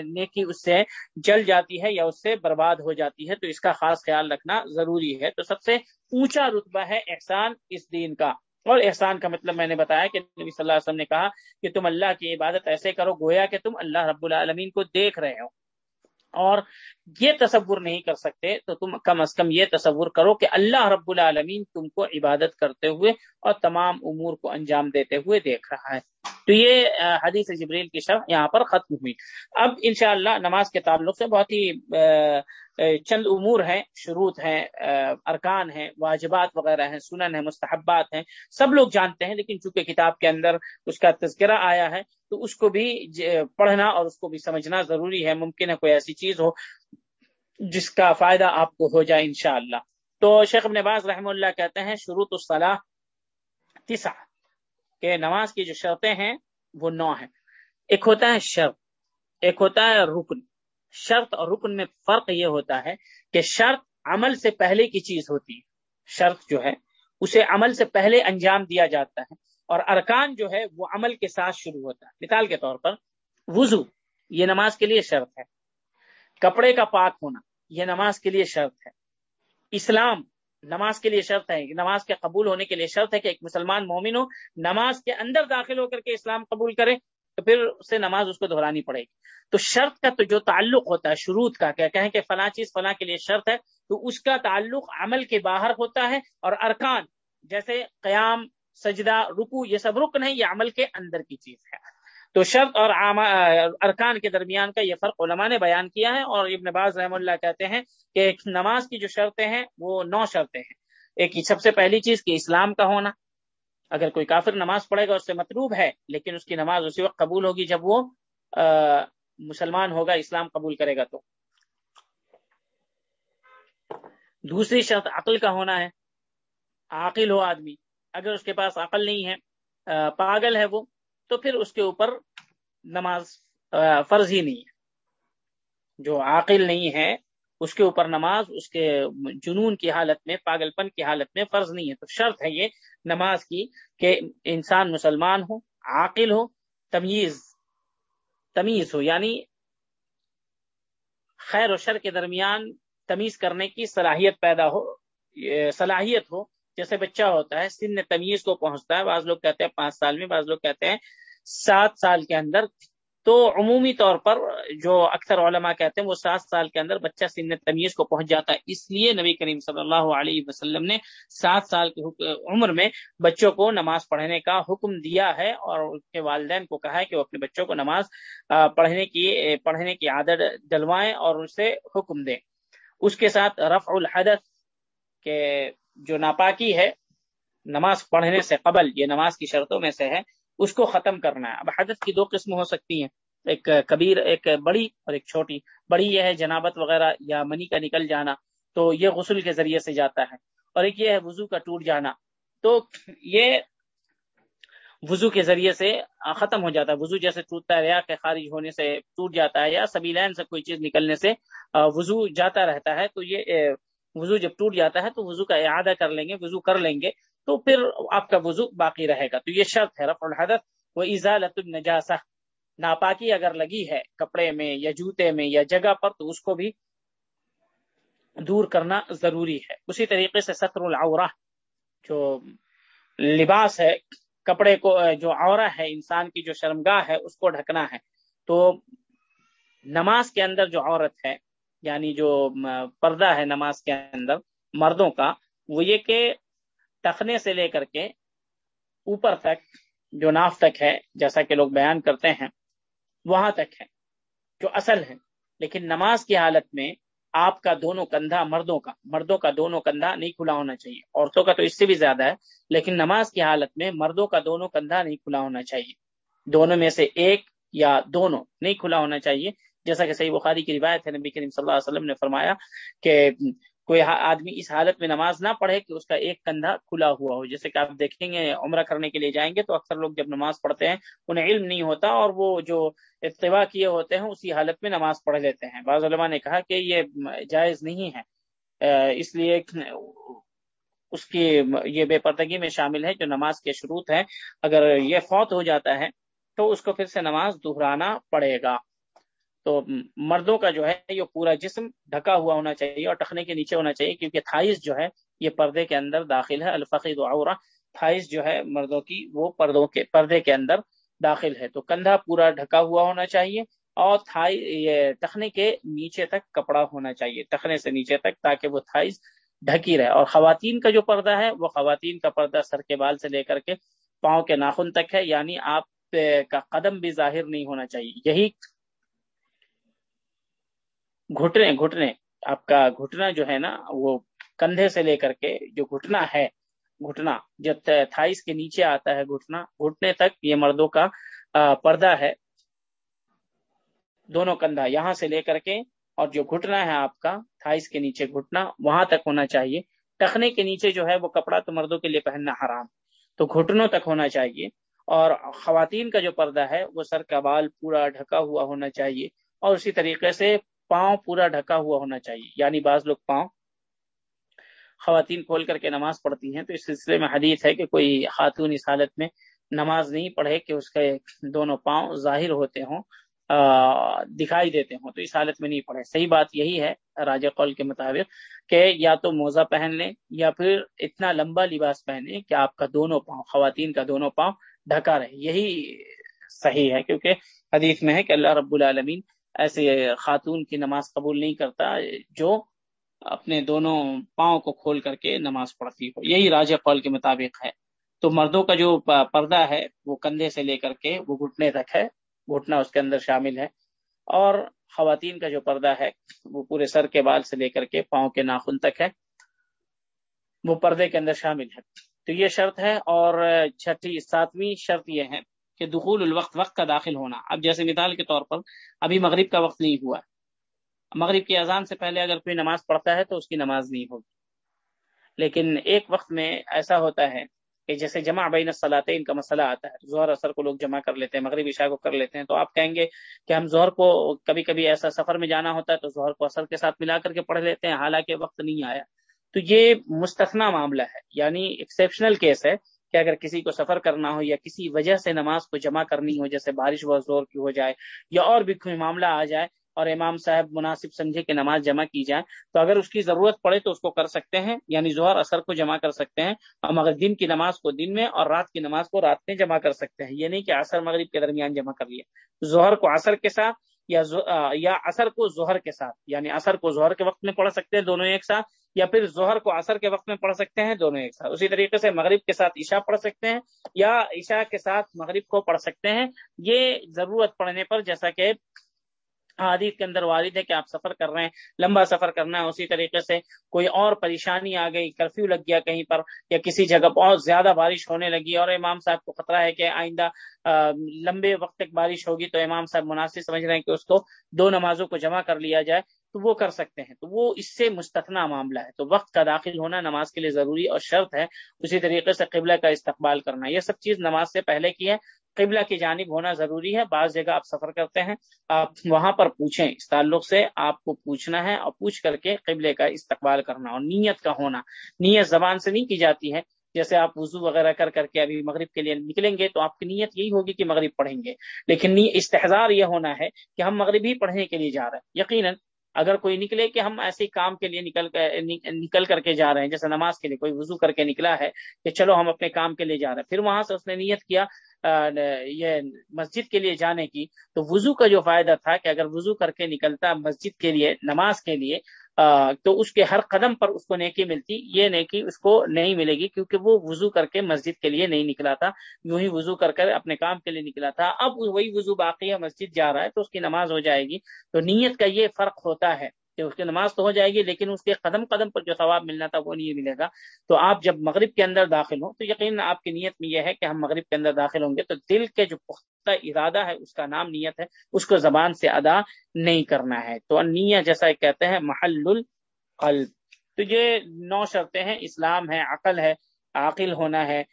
A: نیکی اس سے جل جاتی ہے یا اس سے برباد ہو جاتی ہے، تو اس کا خاص خیال رکھنا ضروری ہے۔ تو سب سے اونچا رتبہ ہے احسان اس دین کا۔ اور احسان کا مطلب میں نے بتایا کہ نبی صلی اللہ علیہ وسلم نے کہا کہ تم اللہ کی عبادت ایسے کرو گویا کہ تم اللہ رب العالمین کو دیکھ رہے ہو۔ اور یہ تصور نہیں کر سکتے، تو تم کم از کم یہ تصور کرو کہ اللہ رب العالمین تم کو عبادت کرتے ہوئے اور تمام امور کو انجام دیتے ہوئے دیکھ رہا ہے۔ تو یہ حدیث جبریل کی شرح یہاں پر ختم ہوئی۔ اب انشاءاللہ نماز کے تعلق سے بہت ہی چند امور ہیں، شروط ہیں ارکان ہیں، واجبات وغیرہ ہیں، سنن ہیں، مستحبات ہیں، سب لوگ جانتے ہیں، لیکن چونکہ کتاب کے اندر اس کا تذکرہ آیا ہے، تو اس کو بھی پڑھنا اور اس کو بھی سمجھنا ضروری ہے، ممکن ہے کوئی ایسی چیز ہو جس کا فائدہ آپ کو ہو جائے انشاءاللہ۔ تو شیخ ابن باز رحم اللہ کہتے ہیں، شروط الصلاح تسع کہ نماز کی جو شرطیں ہیں وہ نو ہیں۔ ایک ہوتا ہے شرط، ایک ہوتا ہے رکن۔ شرط اور رکن میں فرق یہ ہوتا ہے کہ شرط عمل سے پہلے کی چیز ہوتی ہے۔ شرط جو ہے، اسے عمل سے پہلے انجام دیا جاتا ہے اور ارکان جو ہے، وہ عمل کے ساتھ شروع ہوتا ہے۔ مثال کے طور پر، وضو، یہ نماز کے لیے شرط ہے۔ کپڑے کا پاک ہونا، یہ نماز کے لیے شرط ہے۔ اسلام نماز کے لیے شرط ہے، نماز کے قبول ہونے کے لیے شرط ہے کہ ایک مسلمان مومن ہو، نماز کے اندر داخل ہو کر کے اسلام قبول کرے، تو پھر اسے نماز اس کو دہرانی پڑے گی۔ تو شرط کا تو جو تعلق ہوتا ہے، شروط کا کیا کہیں کہ فلاں چیز فلاں کے لیے شرط ہے، تو اس کا تعلق عمل کے باہر ہوتا ہے اور ارکان، جیسے قیام، سجدہ رکو یہ سب رکن ہے یہ عمل کے اندر کی چیز ہے۔ تو شرط اور ارکان کے درمیان کا یہ فرق علماء نے بیان کیا ہے اور ابن باز رحم اللہ کہتے ہیں کہ نماز کی جو شرطیں ہیں وہ نو شرطیں ہیں۔ ایک سب سے پہلی چیز کہ اسلام کا ہونا۔ اگر کوئی کافر نماز پڑھے گا اس سے مطلوب ہے، لیکن اس کی نماز اسی وقت قبول ہوگی جب وہ مسلمان ہوگا، اسلام قبول کرے گا تو۔ دوسری شرط عقل کا ہونا ہے۔ عاقل ہو آدمی۔ اگر اس کے پاس عقل نہیں ہے پاگل ہے وہ تو پھر اس کے اوپر نماز فرض ہی نہیں ہے۔ جو عاقل نہیں ہے، اس کے اوپر نماز، اس کے جنون کی حالت میں پاگل پن کی حالت میں فرض نہیں ہے۔ تو شرط ہے یہ نماز کی کہ انسان مسلمان ہو، عاقل ہو، تمیز تمیز ہو یعنی خیر و شر کے درمیان تمیز کرنے کی صلاحیت پیدا ہو صلاحیت ہو۔ جیسے بچہ ہوتا ہے، سن تمیز کو پہنچتا ہے۔ بعض لوگ کہتے ہیں پانچ سال میں، بعض لوگ کہتے ہیں سات سال کے اندر۔ تو عمومی طور پر جو اکثر علماء کہتے ہیں، وہ سات سال کے اندر بچہ سن تمیز کو پہنچ جاتا ہے۔ اس لیے نبی کریم صلی اللہ علیہ وسلم نے سات سال کی عمر میں بچوں کو نماز پڑھنے کا حکم دیا ہے اور اس کے والدین کو کہا ہے کہ وہ اپنے بچوں کو نماز پڑھنے کی پڑھنے کی عادت ڈلوائیں اور اسے حکم دیں۔ اس کے ساتھ رفع الحدث کے جو ناپاکی ہے، نماز پڑھنے سے قبل، یہ نماز کی شرطوں میں سے ہے، اس کو ختم کرنا ہے۔ اب حدث کی دو قسم ہو سکتی ہیں۔ ایک کبیر، ایک بڑی اور ایک چھوٹی۔ بڑی یہ ہے جنابت وغیرہ یا منی کا نکل جانا، تو یہ غسل کے ذریعے سے جاتا ہے۔ اور ایک یہ ہے وضو کا ٹوٹ جانا۔ تو یہ وضو کے ذریعے سے ختم ہو جاتا ہے۔ وضو جیسے ٹوٹتا ہے، ریا کے خارج ہونے سے ٹوٹ جاتا ہے یا سبھی لین سے کوئی چیز نکلنے سے وضو جاتا رہتا ہے۔ تو یہ وضو جب ٹوٹ جاتا ہے تو وضو کا اعادہ کر لیں گے، وضو کر لیں گے، تو پھر آپ کا وضو باقی رہے گا۔ تو یہ شرط ہے، رفع الحدث وہ ازالت النجاسہ۔ ناپاکی اگر لگی ہے کپڑے میں یا جوتے میں یا جگہ پر تو اس کو بھی دور کرنا ضروری ہے۔ اسی طریقے سے سطر العورہ، جو لباس ہے، کپڑے کو، جو عورہ ہے، انسان کی جو شرمگاہ ہے، اس کو ڈھکنا ہے۔ تو نماز کے اندر جو عورت ہے یعنی جو پردہ ہے نماز کے اندر مردوں کا، وہ یہ کہ ٹخنے سے لے کر کے اوپر تک جو ناف تک ہے، جیسا کہ لوگ بیان کرتے ہیں، وہاں تک ہے، جو اصل ہے۔ لیکن نماز کی حالت میں آپ کا دونوں کندھا مردوں کا مردوں کا دونوں کندھا نہیں کھلا ہونا چاہیے۔ عورتوں کا تو اس سے بھی زیادہ ہے، لیکن نماز کی حالت میں مردوں کا دونوں کندھا نہیں کھلا ہونا چاہیے۔ دونوں میں سے ایک یا دونوں نہیں کھلا ہونا چاہیے۔ جیسا کہ صحیح بخاری کی روایت ہے، نبی کریم صلی اللہ علیہ وسلم نے فرمایا کہ کوئی آدمی اس حالت میں نماز نہ پڑھے کہ اس کا ایک کندھا کھلا ہوا ہو، جیسے کہ آپ دیکھیں گے، عمرہ کرنے کے لیے جائیں گے تو اکثر لوگ جب نماز پڑھتے ہیں، انہیں علم نہیں ہوتا اور وہ جو اتباع کیے ہوتے ہیں، اسی حالت میں نماز پڑھ لیتے ہیں۔ بعض علماء نے کہا کہ یہ جائز نہیں ہے اس لیے اس کی یہ بے پردگی میں شامل ہے جو نماز کے شروط ہیں۔ اگر یہ فوت ہو جاتا ہے تو اس کو پھر سے نماز دہرانا پڑے گا۔ تو مردوں کا جو ہے یہ پورا جسم ڈھکا ہوا ہونا چاہیے اور ٹخنے کے نیچے ہونا چاہیے کیونکہ تھائز جو ہے یہ پردے کے اندر داخل ہے الفقی دعورہ تھائز جو ہے مردوں کی وہ پردوں کے، پردے کے اندر داخل ہے۔ تو کندھا پورا ڈھکا ہوا ہونا چاہیے اور تھائی، یہ ٹخنے کے نیچے تک کپڑا ہونا چاہیے، ٹخنے سے نیچے تک تاکہ وہ تھائز ڈھکی رہے۔ اور خواتین کا جو پردہ ہے وہ خواتین کا پردہ سر کے بال سے لے کر کے پاؤں کے ناخن تک ہے یعنی آپ کا قدم بھی ظاہر نہیں ہونا چاہیے۔ یہی گھٹنے گھٹنے، آپ کا گھٹنا جو ہے نا، وہ کندھے سے لے کر کے جو گھٹنا ہے، گھٹنا جو تھائس کے نیچے آتا ہے گھٹنا، گھٹنے تک یہ مردوں کا پردہ ہے۔ دونوں کندھا یہاں سے لے کر کے، اور جو گھٹنا ہے آپ کا، تھائس کے نیچے گھٹنا، وہاں تک ہونا چاہیے۔ ٹخنے کے نیچے جو ہے، وہ کپڑا تو مردوں کے لیے پہننا حرام۔ تو گھٹنوں تک ہونا چاہیے۔ اور خواتین کا جو پردہ ہے، وہ سر کا بال پورا ڈھکا ہوا ہونا چاہیے۔ اور اسی طریقے سے پاؤں پورا ڈھکا ہوا ہونا چاہیے۔ یعنی بعض لوگ پاؤں خواتین کھول کر کے نماز پڑھتی ہیں، تو اس سلسلے میں حدیث ہے کہ کوئی خاتون اس حالت میں نماز نہیں پڑھے کہ اس کے دونوں پاؤں ظاہر ہوتے ہوں دکھائی دیتے ہوں، تو اس حالت میں نہیں پڑھے۔ صحیح بات یہی ہے راجہ قول کے مطابق کہ یا تو موزہ پہن لیں یا پھر اتنا لمبا لباس پہنے کہ آپ کا دونوں پاؤں، خواتین کا دونوں پاؤں ڈھکا رہے۔ یہی صحیح ہے، کیونکہ حدیث میں ہے کہ اللہ رب العالمین ایسے خاتون کی نماز قبول نہیں کرتا جو اپنے دونوں پاؤں کو کھول کر کے نماز پڑھتی ہو۔ یہی راج قول کے مطابق ہے۔ تو مردوں کا جو پردہ ہے، وہ کندھے سے لے کر کے وہ گھٹنے تک ہے، گھٹنا اس کے اندر شامل ہے۔ اور خواتین کا جو پردہ ہے، وہ پورے سر کے بال سے لے کر کے پاؤں کے ناخن تک ہے۔ وہ پردے کے اندر شامل ہے۔ تو یہ شرط ہے اور چھٹی، ساتویں شرط یہ ہے کہ دخول الوقت وقت کا داخل ہونا۔ اب جیسے مثال کے طور پر ابھی مغرب کا وقت نہیں ہوا۔ مغرب کی اذان سے پہلے اگر کوئی نماز پڑھتا ہے تو اس کی نماز نہیں ہوگی۔ لیکن ایک وقت میں ایسا ہوتا ہے کہ جیسے جمع بین ان کا مسئلہ آتا ہے۔ ظہر اثر کو لوگ جمع کر لیتے ہیں، مغرب عشاء کو کر لیتے ہیں۔ تو آپ کہیں گے کہ ہم ظہر کو کبھی کبھی ایسا سفر میں جانا ہوتا ہے تو ظہر کو اثر کے ساتھ ملا کر کے پڑھ لیتے ہیں، حالانکہ وقت نہیں آیا۔ تو یہ مستثنا معاملہ ہے یعنی ایکسیپشنل کیس ہے۔ کہ اگر کسی کو سفر کرنا ہو یا کسی وجہ سے نماز کو جمع کرنی ہو، جیسے بارش بہت زور کی ہو جائے یا اور بھی کوئی معاملہ آ جائے اور امام صاحب مناسب سمجھے کہ نماز جمع کی جائے، تو اگر اس کی ضرورت پڑے تو اس کو کر سکتے ہیں یعنی ظہر اثر کو جمع کر سکتے ہیں اور مگر دن کی نماز کو دن میں اور رات کی نماز کو رات میں جمع کر سکتے ہیں، یہ نہیں کہ عصر مغرب کے درمیان جمع کر لیے ظہر کو عصر کے ساتھ یا یا اثر کو ظہر کے ساتھ یعنی اثر کو ظہر کے وقت میں پڑھ سکتے ہیں دونوں ایک ساتھ، یا پھر ظہر کو اثر کے وقت میں پڑھ سکتے ہیں دونوں ایک ساتھ۔ اسی طریقے سے مغرب کے ساتھ عشاء پڑھ سکتے ہیں، یا عشاء کے ساتھ مغرب کو پڑھ سکتے ہیں۔ یہ ضرورت پڑنے پر، جیسا کہ حادیث کے اندر والد ہے کہ آپ سفر کر رہے ہیں، لمبا سفر کرنا ہے، اسی طریقے سے کوئی اور پریشانی آ گئی، کرفیو لگ گیا کہیں پر یا کسی جگہ بہت زیادہ بارش ہونے لگی اور امام صاحب کو خطرہ ہے کہ آئندہ لمبے وقت تک بارش ہوگی تو امام صاحب مناسب سمجھ رہے ہیں کہ اس کو دو نمازوں کو جمع کر لیا جائے تو وہ کر سکتے ہیں۔ تو وہ اس سے مستثنا معاملہ ہے۔ تو وقت کا داخل ہونا نماز کے لیے ضروری اور شرط ہے، اسی طریقے سے قبلہ کا استقبال کرنا۔ یہ سب چیز نماز سے پہلے کی ہے قبلہ کی جانب ہونا ضروری ہے۔ بعض جگہ آپ سفر کرتے ہیں، آپ وہاں پر پوچھیں، اس تعلق سے آپ کو پوچھنا ہے اور پوچھ کر کے قبلے کا استقبال کرنا اور نیت کا ہونا۔ نیت زبان سے نہیں کی جاتی ہے۔ جیسے آپ وضو وغیرہ کر کر کے ابھی مغرب کے لیے نکلیں گے تو آپ کی نیت یہی ہوگی کہ مغرب پڑھیں گے۔ لیکن استحزار یہ ہونا ہے کہ ہم مغرب ہی پڑھنے کے لیے جا رہے ہیں۔ یقیناً اگر کوئی نکلے کہ ہم ایسے کام کے لیے نکل کر نکل کر کے جا رہے ہیں، جیسے نماز کے لیے کوئی وضو کر کے نکلا ہے کہ چلو ہم اپنے کام کے لیے جا رہے ہیں۔ پھر وہاں سے اس نے نیت کیا یہ مسجد کے لیے جانے کی۔ تو وضو کا جو فائدہ تھا کہ اگر وضو کر کے نکلتا مسجد کے لیے، نماز کے لیے تو اس کے ہر قدم پر اس کو نیکی ملتی، یہ نیکی اس کو نہیں ملے گی کیونکہ وہ وضو کر کے مسجد کے لیے نہیں نکلا تھا، یوں ہی وضو کر کر اپنے کام کے لیے نکلا تھا۔ اب وہی وضو باقی ہے، مسجد جا رہا ہے تو اس کی نماز ہو جائے گی۔ تو نیت کا یہ فرق ہوتا ہے۔ کہ اس کی نماز تو ہو جائے گی، لیکن اس کے قدم قدم پر جو ثواب ملنا تھا وہ نہیں ملے گا۔ تو آپ جب مغرب کے اندر داخل ہوں، تو یقین آپ کی نیت میں یہ ہے کہ ہم مغرب کے اندر داخل ہوں گے، تو دل کے جو پختہ ارادہ ہے، اس کا نام نیت ہے، اس کو زبان سے ادا نہیں کرنا ہے۔ تو نیت جیسا کہتے ہیں، محل القلب۔ تو یہ نو شرطیں ہیں، اسلام ہے، عقل ہے، عاقل ہونا ہے۔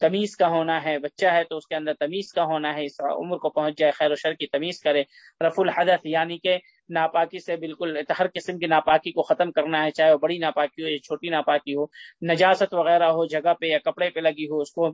A: تمیز کا ہونا ہے، بچہ ہے تو اس کے اندر تمیز کا ہونا ہے، اس عمر کو پہنچ جائے، خیر و شر کی تمیز کرے۔ رف الحدث یعنی کہ ناپاکی سے بالکل ہر قسم کی ناپاکی کو ختم کرنا ہے، چاہے وہ بڑی ناپاکی ہو یا چھوٹی ناپاکی ہو۔ نجاست وغیرہ ہو، جگہ پہ یا کپڑے پہ لگی ہو، اس کو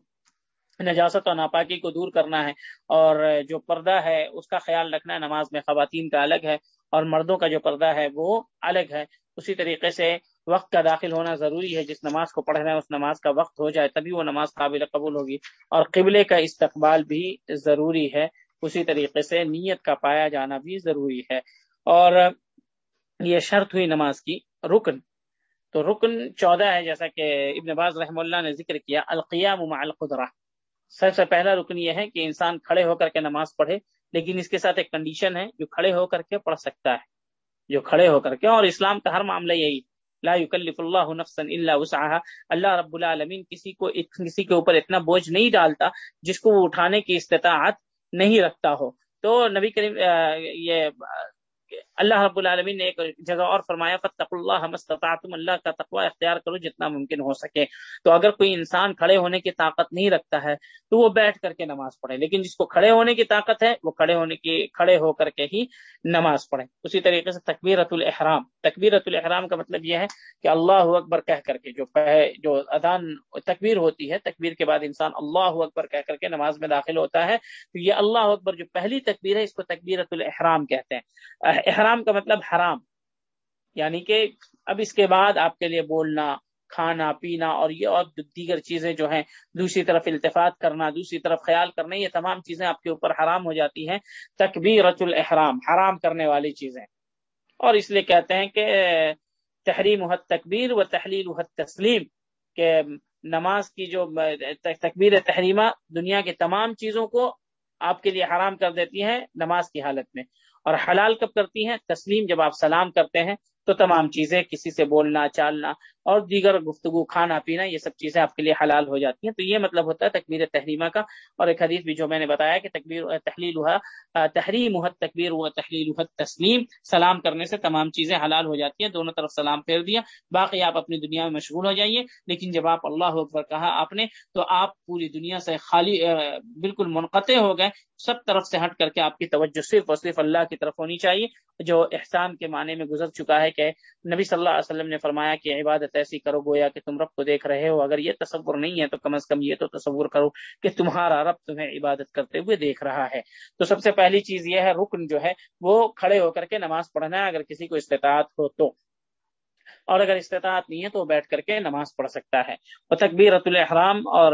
A: نجاست اور ناپاکی کو دور کرنا ہے۔ اور جو پردہ ہے، اس کا خیال رکھنا ہے، نماز میں خواتین کا الگ ہے اور مردوں کا جو پردہ ہے، وہ الگ ہے۔ اسی طریقے سے وقت کا داخل ہونا ضروری ہے۔ جس نماز کو پڑھ رہے ہیں اس نماز کا وقت ہو جائے، تبھی وہ نماز قابل قبول ہوگی۔ اور قبلے کا استقبال بھی ضروری ہے۔ اسی طریقے سے نیت کا پایا جانا بھی ضروری ہے۔ اور یہ شرط ہوئی نماز کی رکن۔ تو رکن چودہ ہے، جیسا کہ ابن باز رحم اللہ نے ذکر کیا، القیام مع القدرہ۔ سب سے پہلا رکن یہ ہے کہ انسان کھڑے ہو کر کے نماز پڑھے، لیکن اس کے ساتھ ایک کنڈیشن ہے، جو کھڑے ہو کر کے پڑھ سکتا ہے۔ جو کھڑے ہو کر کے، اور اسلام کا ہر معاملہ یہی۔ لا يكلف اللہ نفسا الا وسعها. اللہ رب العالمین کسی کو کسی کے اوپر اتنا بوجھ نہیں ڈالتا جس کو وہ اٹھانے کی استطاعت نہیں رکھتا ہو. تو نبی کریم یہ اللہ رب العالمین نے ایک جگہ اور فرمایا فتق اللہ مستطاعتم اللہ کا تقوی اختیار کرو جتنا ممکن ہو سکے۔ تو اگر کوئی انسان کھڑے ہونے کی طاقت نہیں رکھتا ہے، تو وہ بیٹھ کر کے نماز پڑھے۔ لیکن جس کو کھڑے ہونے کی طاقت ہے، وہ کھڑے ہونے کی، کھڑے ہو کر کے ہی نماز پڑھے۔ اسی طریقے سے تکبیرت الحرام تکبیرت الحرام کا مطلب یہ ہے کہ اللہ اکبر کہہ کر کے جو جو ادان تکبیر ہوتی ہے، تکبیر کے بعد انسان اللہ اکبر کہہ کر کے نماز میں داخل ہوتا ہے، تو یہ اللہ اکبر جو پہلی تکبیر ہے، اس کو تکبیرت الحرام کہتے ہیں۔ احرام کا مطلب حرام۔ یعنی کہ اب اس کے بعد آپ کے لیے بولنا، کھانا، پینا اور یہ اور دیگر چیزیں جو ہیں، دوسری طرف التفات کرنا، دوسری طرف خیال کرنا، یہ تمام چیزیں آپ کے اوپر حرام ہو جاتی ہیں۔ تکبیرت الاحرام، حرام کرنے والی چیزیں۔ اور اس لیے کہتے ہیں کہ تحریم حد تکبیر و تحلیل حد تسلیم کہ نماز کی جو تکبیر تحریمہ دنیا کے تمام چیزوں کو آپ کے لیے حرام کر دیتی ہیں نماز کی حالت میں۔ اور حلال کب کرتی ہیں؟ تسلیم جب آپ سلام کرتے ہیں تو تمام چیزیں کسی سے بولنا، چالنا اور دیگر گفتگو، کھانا پینا، یہ سب چیزیں آپ کے لیے حلال ہو جاتی ہیں۔ تو یہ مطلب ہوتا ہے تکبیر تحریمہ کا۔ اور ایک حدیث بھی جو میں نے بتایا کہ تکبیر تحلیل ہوا تحریم حد تکبیر ہوا تحلیل حد تسلیم سلام کرنے سے تمام چیزیں حلال ہو جاتی ہیں۔ دونوں طرف سلام پھیر دیا۔ باقی آپ اپنی دنیا میں مشغول ہو جائیے۔ لیکن جب آپ اللہ اکبر کہا آپ نے، تو آپ پوری دنیا سے خالی بالکل منقطع ہو گئے۔ سب طرف سے ہٹ کر کے آپ کی توجہ صرف اور صرف اللہ کی طرف ہونی چاہیے۔ جو احسان کے معنی میں گزر چکا ہے کہ نبی صلی اللہ علیہ وسلم نے فرمایا کہ عبادت ایسی کرو گویا کہ تم رب کو دیکھ رہے ہو، اگر یہ تصور نہیں ہے تو کم از کم یہ تو تصور کرو کہ تمہارا رب تمہیں عبادت کرتے ہوئے دیکھ رہا ہے۔ تو سب سے پہلی چیز یہ ہے، رکن جو ہے وہ کھڑے ہو کر کے نماز پڑھنا ہے، اگر کسی کو استطاعت ہو تو۔ اور اگر استطاعت نہیں ہے تو بیٹھ کر کے نماز پڑھ سکتا ہے۔ وہ تقبیر الحرام اور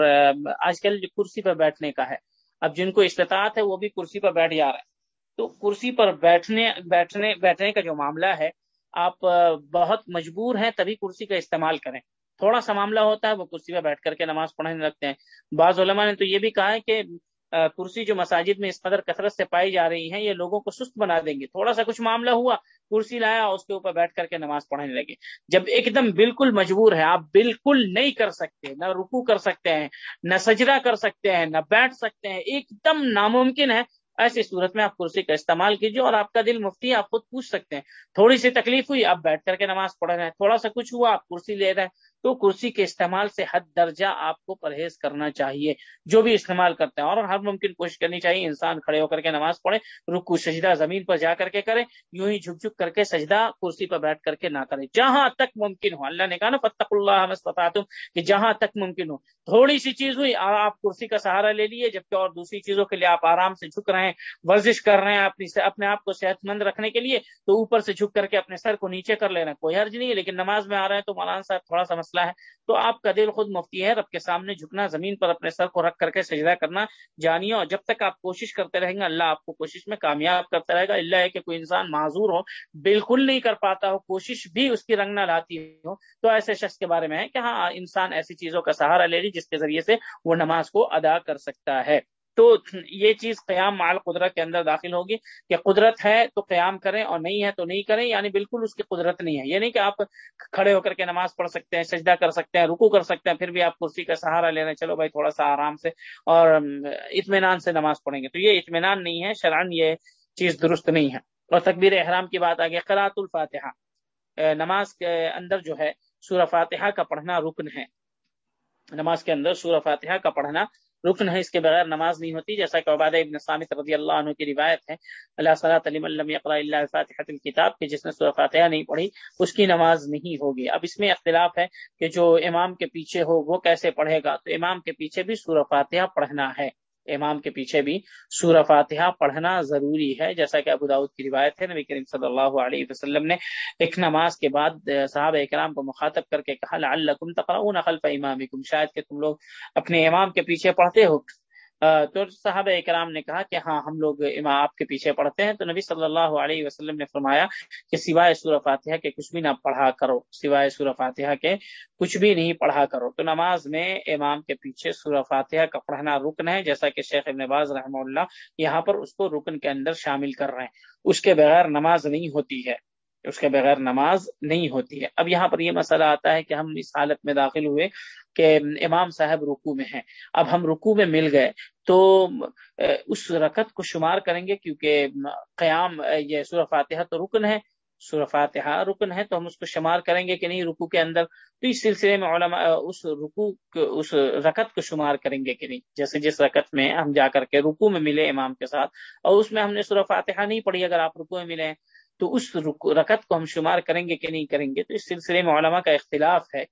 A: آج کل جو کرسی پہ بیٹھنے کا ہے، اب جن کو استطاعت ہے وہ بھی کرسی پر بیٹھ جا رہا ہے۔ تو کرسی پر بیٹھنے بیٹھنے بیٹھنے کا جو معاملہ ہے آپ بہت مجبور ہیں تبھی کرسی کا استعمال کریں۔ تھوڑا سا معاملہ ہوتا ہے، وہ کرسی پہ بیٹھ کر کے نماز پڑھنے لگتے ہیں۔ بعض علماء نے تو یہ بھی کہا ہے کہ کرسی جو مساجد میں اس قدر کثرت سے پائی جا رہی ہیں، یہ لوگوں کو سست بنا دیں گے۔ تھوڑا سا کچھ معاملہ ہوا، کرسی لایا، اس کے اوپر بیٹھ کر کے نماز پڑھنے لگے۔ جب ایک دم بالکل مجبور ہے آپ بالکل نہیں کر سکتے، نہ رکو کر سکتے ہیں، نہ سجرا کر سکتے ہیں، نہ بیٹھ سکتے ہیں، ایک دم ناممکن ہے ایسی صورت میں آپ کرسی کا استعمال کیجیے اور آپ کا دل مفتی ہے آپ خود پوچھ سکتے ہیں۔ تھوڑی سی تکلیف ہوئی، آپ بیٹھ کر کے نماز پڑھ رہے ہیں، تھوڑا سا کچھ ہوا، آپ کرسی لے رہے ہیں۔ تو کرسی کے استعمال سے حد درجہ آپ کو پرہیز کرنا چاہیے، جو بھی استعمال کرتے ہیں۔ اور ہر ممکن کوشش کرنی چاہیے، انسان کھڑے ہو کر کے نماز پڑھے رکو سجدہ زمین پر جا کر کے کرے، یوں ہی جھک جھک کر کے سجدہ کرسی پر بیٹھ کر کے نہ کرے۔ جہاں تک ممکن ہو، اللہ نے کہا نا فتق اللہ کہ جہاں تک ممکن ہو۔ تھوڑی سی چیز ہوئی آپ کرسی کا سہارا لے لیے، جبکہ اور دوسری چیزوں کے لیے آپ آرام سے جھک رہے ہیں، ورزش کر رہے ہیں اپنی اپنے آپ کو صحت مند رکھنے کے لیے، تو اوپر سے جھک کر کے اپنے سر کو نیچے کر لینا، کوئی حرج نہیں ہے، لیکن نماز میں آ رہے ہیں تو مولانا صاحب تھوڑا سا مسئلہ ہے۔ تو آپ کا دل خود مفتی ہے رب کے سامنے جھکنا، زمین پر اپنے سر کو رکھ کر کے سجدہ کرنا، جانیے، اور جب تک آپ کوشش کرتے رہیں گے، اللہ آپ کو کوشش میں کامیاب کرتا رہے گا۔ اللہ ہے کہ کوئی انسان معذور ہو، بالکل نہیں کر پاتا ہو، کوشش بھی اس کی رنگ نہ لاتی ہو۔ تو ایسے شخص کے بارے میں ہے کہ ہاں انسان ایسی چیزوں کا سہارا لے لی جس کے ذریعے سے وہ نماز کو ادا کر سکتا ہے۔ تو یہ چیز قیام مال قدرت کے اندر داخل ہوگی کہ قدرت ہے تو قیام کریں اور نہیں ہے تو نہیں کریں یعنی بالکل اس کی قدرت نہیں ہے۔ یہ نہیں کہ آپ کھڑے ہو کر کے نماز پڑھ سکتے ہیں، سجدہ کر سکتے ہیں رکو کر سکتے ہیں، پھر بھی آپ کرسی کا سہارا لے رہے ہیں چلو بھائی تھوڑا سا آرام سے اور اطمینان سے نماز پڑھیں گے۔ تو یہ اطمینان نہیں ہے شران یہ چیز درست نہیں ہے۔ اور تقبیر احرام کی بات آگے قرات الفاتحہ۔ نماز کے اندر جو ہے، سورہ فاتحہ کا پڑھنا رکن ہے۔ نماز کے اندر سورہ فاتحہ کا پڑھنا رکن ہے، اس کے بغیر نماز نہیں ہوتی، جیسا کہ عبادہ ابن سامت رضی اللہ عنہ کی روایت ہے، اللہ صلاح علیم اقرا اللہ فاتحۃ الکتاب کہ جس نے سورہ فاتحہ نہیں پڑھی، اس کی نماز نہیں ہوگی۔ اب اس میں اختلاف ہے کہ جو امام کے پیچھے ہو، وہ کیسے پڑھے گا؟ تو امام کے پیچھے بھی سورہ فاتحہ پڑھنا ہے۔ امام کے پیچھے بھی سورہ فاتحہ پڑھنا ضروری ہے۔ جیسا کہ ابو داود کی روایت ہے، نبی کریم صلی اللہ علیہ وسلم نے ایک نماز کے بعد صحابہ اکرام کو مخاطب کر کے کہا، لعلکم تقرؤون خلف امامکم۔ شاید کہ تم لوگ اپنے امام کے پیچھے پڑھتے ہو۔ تو صاحب اکرام نے کہا کہ ہاں ہم لوگ امام آپ کے پیچھے پڑھتے ہیں۔ تو نبی صلی اللہ علیہ وسلم نے فرمایا کہ سوائے سور فاتحہ کے کچھ بھی نہ پڑھا کرو۔ سوائے سور فاتحہ کے کچھ بھی نہیں پڑھا کرو۔ تو نماز میں امام کے پیچھے سور فاتحہ کا پڑھنا رکن ہے، جیسا کہ شیخ ابن باز رحمہ اللہ یہاں پر اس کو رکن کے اندر شامل کر رہے ہیں۔ اس کے بغیر نماز نہیں ہوتی ہے۔ اس کے بغیر نماز نہیں ہوتی ہے۔ اب یہاں پر یہ مسئلہ آتا ہے کہ ہم اس حالت میں داخل ہوئے کہ امام صاحب رکو میں ہیں۔ اب ہم رکو میں مل گئے تو اس رکت کو شمار کریں گے کیونکہ قیام، یہ سورہ فاتحہ تو رکن ہے۔ سورہ فاتحہ رکن ہے تو ہم اس کو شمار کریں گے کہ نہیں رکو کے اندر۔ تو اس سلسلے میں علماء اس رکو اس رکت کو شمار کریں گے کہ نہیں۔ جیسے جس رکت میں ہم جا کر کے رکو میں ملے امام کے ساتھ اور اس میں ہم نے سورہ فاتحہ نہیں پڑھی۔ اگر آپ رکو میں ملے تو اس رکت کو ہم شمار کریں گے کہ نہیں کریں گے؟ تو اس سلسلے میں علماء کا اختلاف ہے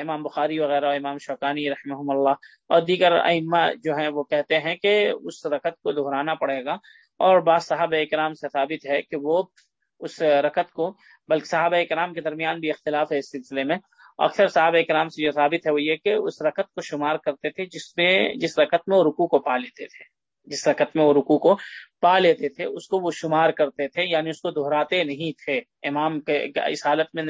A: امام بخاری وغیرہ، امام شوقانی رحمہ اللہ، اور دیگر ائمہ جو ہیں وہ کہتے ہیں کہ اس رکت کو دہرانا پڑے گا، اور بعض صاحب اکرام سے ثابت ہے کہ وہ اس رکت کو، بلکہ صحابہ اکرام کے درمیان بھی اختلاف ہے اس سلسلے میں۔ اکثر صحابہ اکرام سے جو ثابت ہے وہ یہ کہ اس رکت کو شمار کرتے تھے جس میں، جس رکت میں وہ رکو کو پا لیتے تھے۔ جس رکت میں وہ رکو کو پا لیتے تھے، اس کو وہ شمار کرتے تھے یعنی اس کو دہراتے نہیں تھے۔ امام کے اس حالت میں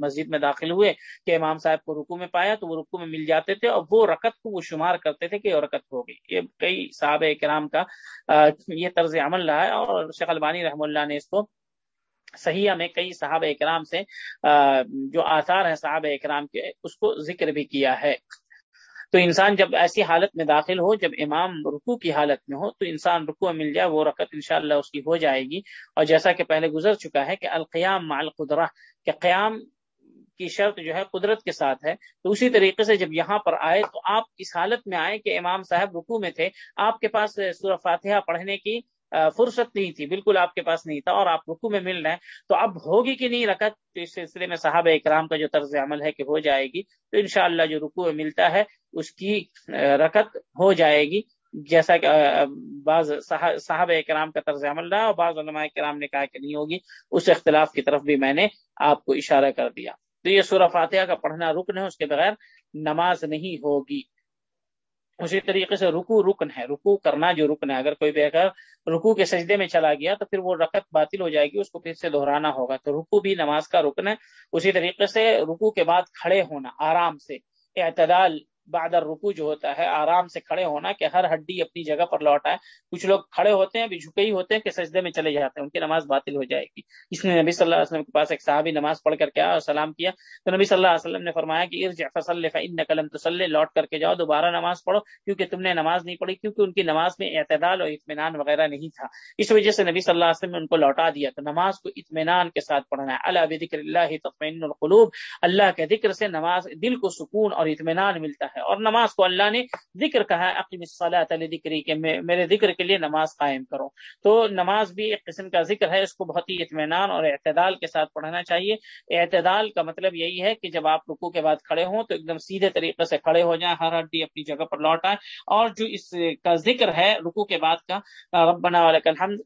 A: مسجد میں داخل ہوئے کہ امام صاحب کو رکو میں پایا تو وہ رکو میں مل جاتے تھے اور وہ رکت کو وہ شمار کرتے تھے کہ وہ رکت ہو گئی۔ یہ کئی صحابہ کرام کا یہ طرز عمل رہا ہے اور شیخ البانی رحم اللہ نے اس کو صحیح میں کئی صحابہ اکرام سے جو آثار ہیں صحابہ اکرام کے، اس کو ذکر بھی کیا ہے۔ تو انسان جب ایسی حالت میں داخل ہو، جب امام رکو کی حالت میں ہو، تو انسان رکو مل جائے، وہ رکت انشاءاللہ اس کی ہو جائے گی۔ اور جیسا کہ پہلے گزر چکا ہے کہ القیام مع القدرہ، کہ قیام کی شرط جو ہے قدرت کے ساتھ ہے۔ تو اسی طریقے سے جب یہاں پر آئے، تو آپ اس حالت میں آئے کہ امام صاحب رکو میں تھے۔ آپ کے پاس سورہ فاتحہ پڑھنے کی فرصت نہیں تھی، بالکل آپ کے پاس نہیں تھا اور آپ رکو میں مل رہے ہیں۔ تو اب ہوگی کہ نہیں رکت تو اس سلسلے میں صحابہ اکرام کا جو طرز عمل ہے کہ ہو جائے گی، تو انشاءاللہ جو رکو میں ملتا ہے، اس کی رکت ہو جائے گی۔ جیسا کہ بعض صاحب کرام کا طرز عمل رہا اور بعض علماء کرام نے کہا کہ نہیں ہوگی، اس اختلاف کی طرف بھی میں نے آپ کو اشارہ کر دیا۔ تو یہ سورہ فاتحہ کا پڑھنا رکن ہے، اس کے بغیر نماز نہیں ہوگی۔ اسی طریقے سے رکو رکن ہے۔ رکو کرنا جو رکن ہے، اگر کوئی بغیر رکو کے سجدے میں چلا گیا تو پھر وہ رکت باطل ہو جائے گی، اس کو پھر سے دہرانا ہوگا۔ تو رکو بھی نماز کا رکن ہے۔ اسی طریقے سے رکو کے بعد کھڑے ہونا، آرام سے، اعتدال بعد رکو جو ہوتا ہے، آرام سے کھڑے ہونا کہ ہر ہڈی اپنی جگہ پر لوٹا ہے۔ کچھ لوگ کھڑے ہوتے ہیں ابھی جھکے ہی ہوتے ہیں کہ سجدے میں چلے جاتے ہیں، ان کی نماز باطل ہو جائے گی۔ اس نے نبی صلی اللہ علیہ وسلم کے پاس ایک صحابی نماز پڑھ کر کیا اور سلام کیا۔ تو نبی صلی اللہ علیہ وسلم نے فرمایا کہ ارجع فصل فإنك لم تصلي لوٹ کر کے جاؤ، دوبارہ نماز پڑھو، کیونکہ تم نے نماز نہیں پڑھی، کیونکہ ان کی نماز میں اعتدال اور اطمینان وغیرہ نہیں تھا۔ اس وجہ سے نبی صلی اللہ علیہ وسلم نے ان کو لوٹا دیا۔ تو نماز کو اطمینان کے ساتھ پڑھنا ہے۔ اللہ بذکر اللہ تطمئن القلوب۔ اللہ کے ذکر سے نماز، دل کو سکون اور اطمینان ملتا ہے۔ اور نماز کو اللہ نے ذکر کہا ہے اپنی ذکری کہ میرے ذکر کے لیے نماز قائم کرو۔ تو نماز بھی ایک قسم کا ذکر ہے، اس کو بہت ہی اطمینان اور اعتدال کے ساتھ پڑھنا چاہیے۔ اعتدال کا مطلب یہی ہے کہ جب آپ رکو کے بعد کھڑے ہوں تو ایک دم سیدھے طریقے سے کھڑے ہو جائیں، ہر ہڈی اپنی جگہ پر لوٹ آئے اور جو اس کا ذکر ہے رکو کے بعد کا، ربنا الحمد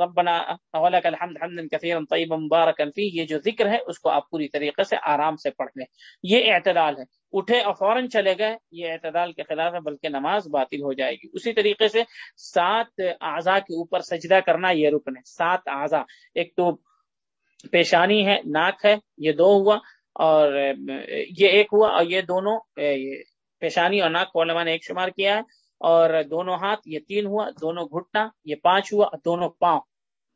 A: ربنا الحمد طیبا مبارکا فی یہ جو ذکر ہے، اس کو آپ پوری طریقے سے آرام سے پڑھ لیں۔ یہ اعتدال ہے۔ اٹھے اور فوراً چلے گئے، یہ اعتدال کے خلاف ہے، بلکہ نماز باطل ہو جائے گی۔ اسی طریقے سے سات اعضا کے اوپر سجدہ کرنا یہ رکن ہے۔ سات اعضا ایک تو پیشانی ہے، ناک ہے، یہ دو ہوا اور یہ ایک ہوا اور یہ دونوں پیشانی اور ناک کو علماء نے ایک شمار کیا ہے۔ اور دونوں ہاتھ، یہ تین ہوا، دونوں گھٹنا، یہ پانچ ہوا دونوں پاؤں۔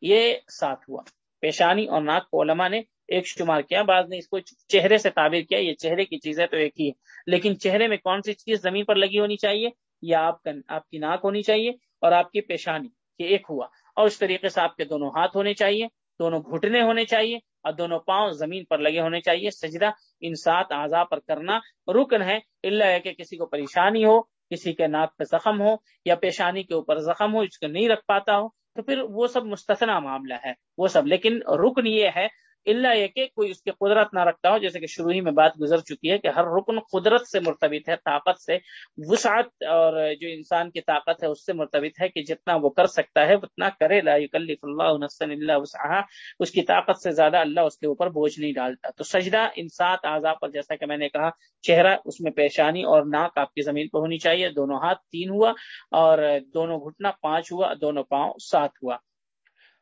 A: یہ سات ہوا۔ پیشانی اور ناک کو علماء نے ایک شمار کیا، بعض نے اس کو چہرے سے تعبیر کیا، یہ چہرے کی چیز ہے تو ایک ہی ہے لیکن چہرے میں کون سی چیز زمین پر لگی ہونی چاہیے؟ یا آپ کا، آپ کی ناک ہونی چاہیے اور آپ کی پیشانی، یہ ایک ہوا۔ اور اس طریقے سے آپ کے دونوں ہاتھ ہونے چاہیے، دونوں گھٹنے ہونے چاہیے اور دونوں پاؤں زمین پر لگے ہونے چاہیے۔ سجدہ ان سات اعضاء پر کرنا رکن ہے۔ اللہ ہے کہ کسی کو پریشانی ہو، کسی کے ناک پہ زخم ہو یا پیشانی کے اوپر زخم ہو، اس کو نہیں رکھ پاتا ہو، تو پھر وہ سب مستثنا معاملہ ہے۔ وہ سب، لیکن رکن یہ ہے اللہ یہ کہ کوئی اس کی قدرت نہ رکھتا ہو، جیسے کہ شروع ہی میں بات گزر چکی ہے کہ ہر رکن قدرت سے مرتبط ہے، طاقت سے، وسعت اور جو انسان کی طاقت ہے اس سے مرتبط ہے کہ جتنا وہ کر سکتا ہے اتنا کرے، لا یکلف اللہ نسن اللہ وسعہ اس کی طاقت سے زیادہ اللہ اس کے اوپر بوجھ نہیں ڈالتا۔ تو سجدہ ان سات اعضاء پر جیسا کہ میں نے کہا، چہرہ، اس میں پیشانی اور ناک آپ کی زمین پہ ہونی چاہیے۔ دونوں ہاتھ تین ہوا اور دونوں گھٹنا پانچ ہوا، دونوں پاؤں سات ہوا۔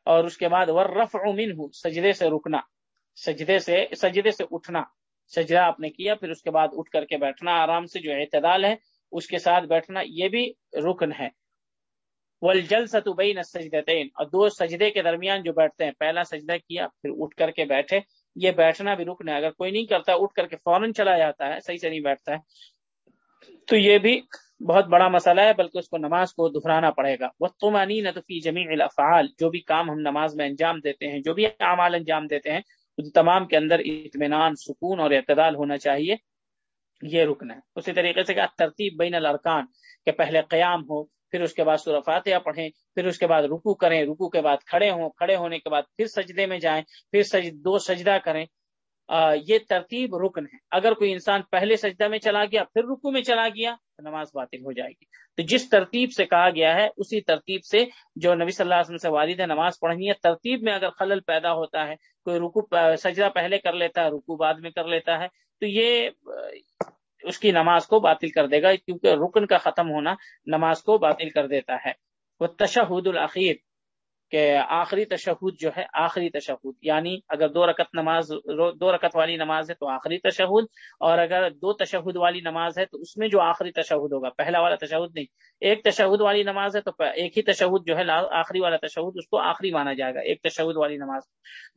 A: اور اس کے بعد ورف منہ، سجدے سے رکنا۔ سجدے سے سجدے سے اٹھنا۔ سجدہ آپ نے کیا، پھر اس کے بعد اٹھ کر کے بیٹھنا۔ آرام سے جو اعتدال ہے، اس کے ساتھ بیٹھنا، یہ بھی رکن ہے۔ ولجل ستبئی سجدتین اور دو سجدے کے درمیان جو بیٹھتے ہیں، پہلا سجدہ کیا، پھر اٹھ کر کے بیٹھے۔ یہ بیٹھنا بھی رکن ہے۔ اگر کوئی نہیں کرتا، اٹھ کر کے فوراً چلا جاتا ہے، صحیح سے نہیں بیٹھتا ہے۔ تو یہ بھی بہت بڑا مسئلہ ہے، بلکہ اس کو نماز کو دہرانا پڑے گا۔ وہ تمانی نہ الافعال جو بھی کام ہم نماز میں انجام دیتے ہیں، جو بھی اعمال انجام دیتے ہیں ان تمام کے اندر اطمینان، سکون اور اعتدال ہونا چاہیے، یہ رکن ہے۔ اسی طریقے سے کہ ترتیب بین الارکان، کہ پہلے قیام ہو، پھر اس کے بعد سورہ فاتحہ پڑھیں، پھر اس کے بعد رکو کریں رکو کے بعد کھڑے ہوں، کھڑے ہونے کے بعد پھر سجدے میں جائیں، پھر سجد، دو سجدہ کریں۔ یہ ترتیب رکن ہے۔ اگر کوئی انسان پہلے سجدہ میں چلا گیا، پھر رکو میں چلا گیا نماز باطل ہو جائے گی۔ تو جس ترتیب سے کہا گیا ہے، اسی ترتیب سے جو نبی صلی اللہ علیہ وسلم سے والد ہے نماز پڑھنی ہے، ترتیب میں اگر خلل پیدا ہوتا ہے، کوئی رکو سجدہ پہلے کر لیتا ہے رکو بعد میں کر لیتا ہے، تو یہ اس کی نماز کو باطل کر دے گا، کیونکہ رکن کا ختم ہونا نماز کو باطل کر دیتا ہے۔ وہ تشہد العقیر کہ آخری تشہد جو ہے، آخری تشہد یعنی اگر دو رکت نماز دو رکت والی نماز ہے تو آخری تشہد، اور اگر دو تشہد والی نماز ہے تو اس میں جو آخری تشہد ہوگا، پہلا والا تشہد نہیں، ایک تشہد والی نماز ہے تو ایک ہی تشہد جو ہے آخری والا تشہد، اس کو آخری مانا جائے گا، ایک تشہد والی نماز۔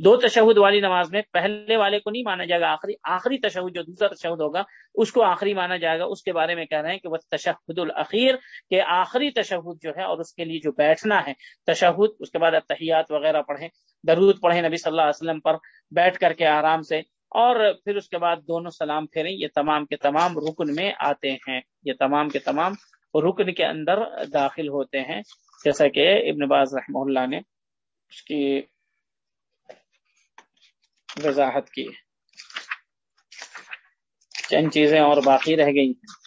A: دو تشہد والی نماز میں پہلے والے کو نہیں مانا جائے گا آخری آخری تشہد جو دوسرا تشہد ہوگا، اس کو آخری مانا جائے گا۔ اس کے بارے میں کہہ رہے ہیں کہ وہ تشہد العقیر کہ آخری تشہد جو ہے اور اس کے لیے جو بیٹھنا ہے، تشہد، اس کے بعد بعد تحیات وغیرہ پڑھیں، درود پڑھیں نبی صلی اللہ علیہ وسلم پر، بیٹھ کر کے آرام سے، اور پھر اس کے بعد دونوں سلام پھیریں، یہ تمام کے تمام رکن میں آتے ہیں، یہ تمام کے تمام رکن کے اندر داخل ہوتے ہیں، جیسا کہ ابن باز رحمہ اللہ نے اس کی وضاحت کی۔ چند چیزیں اور باقی رہ گئی ہیں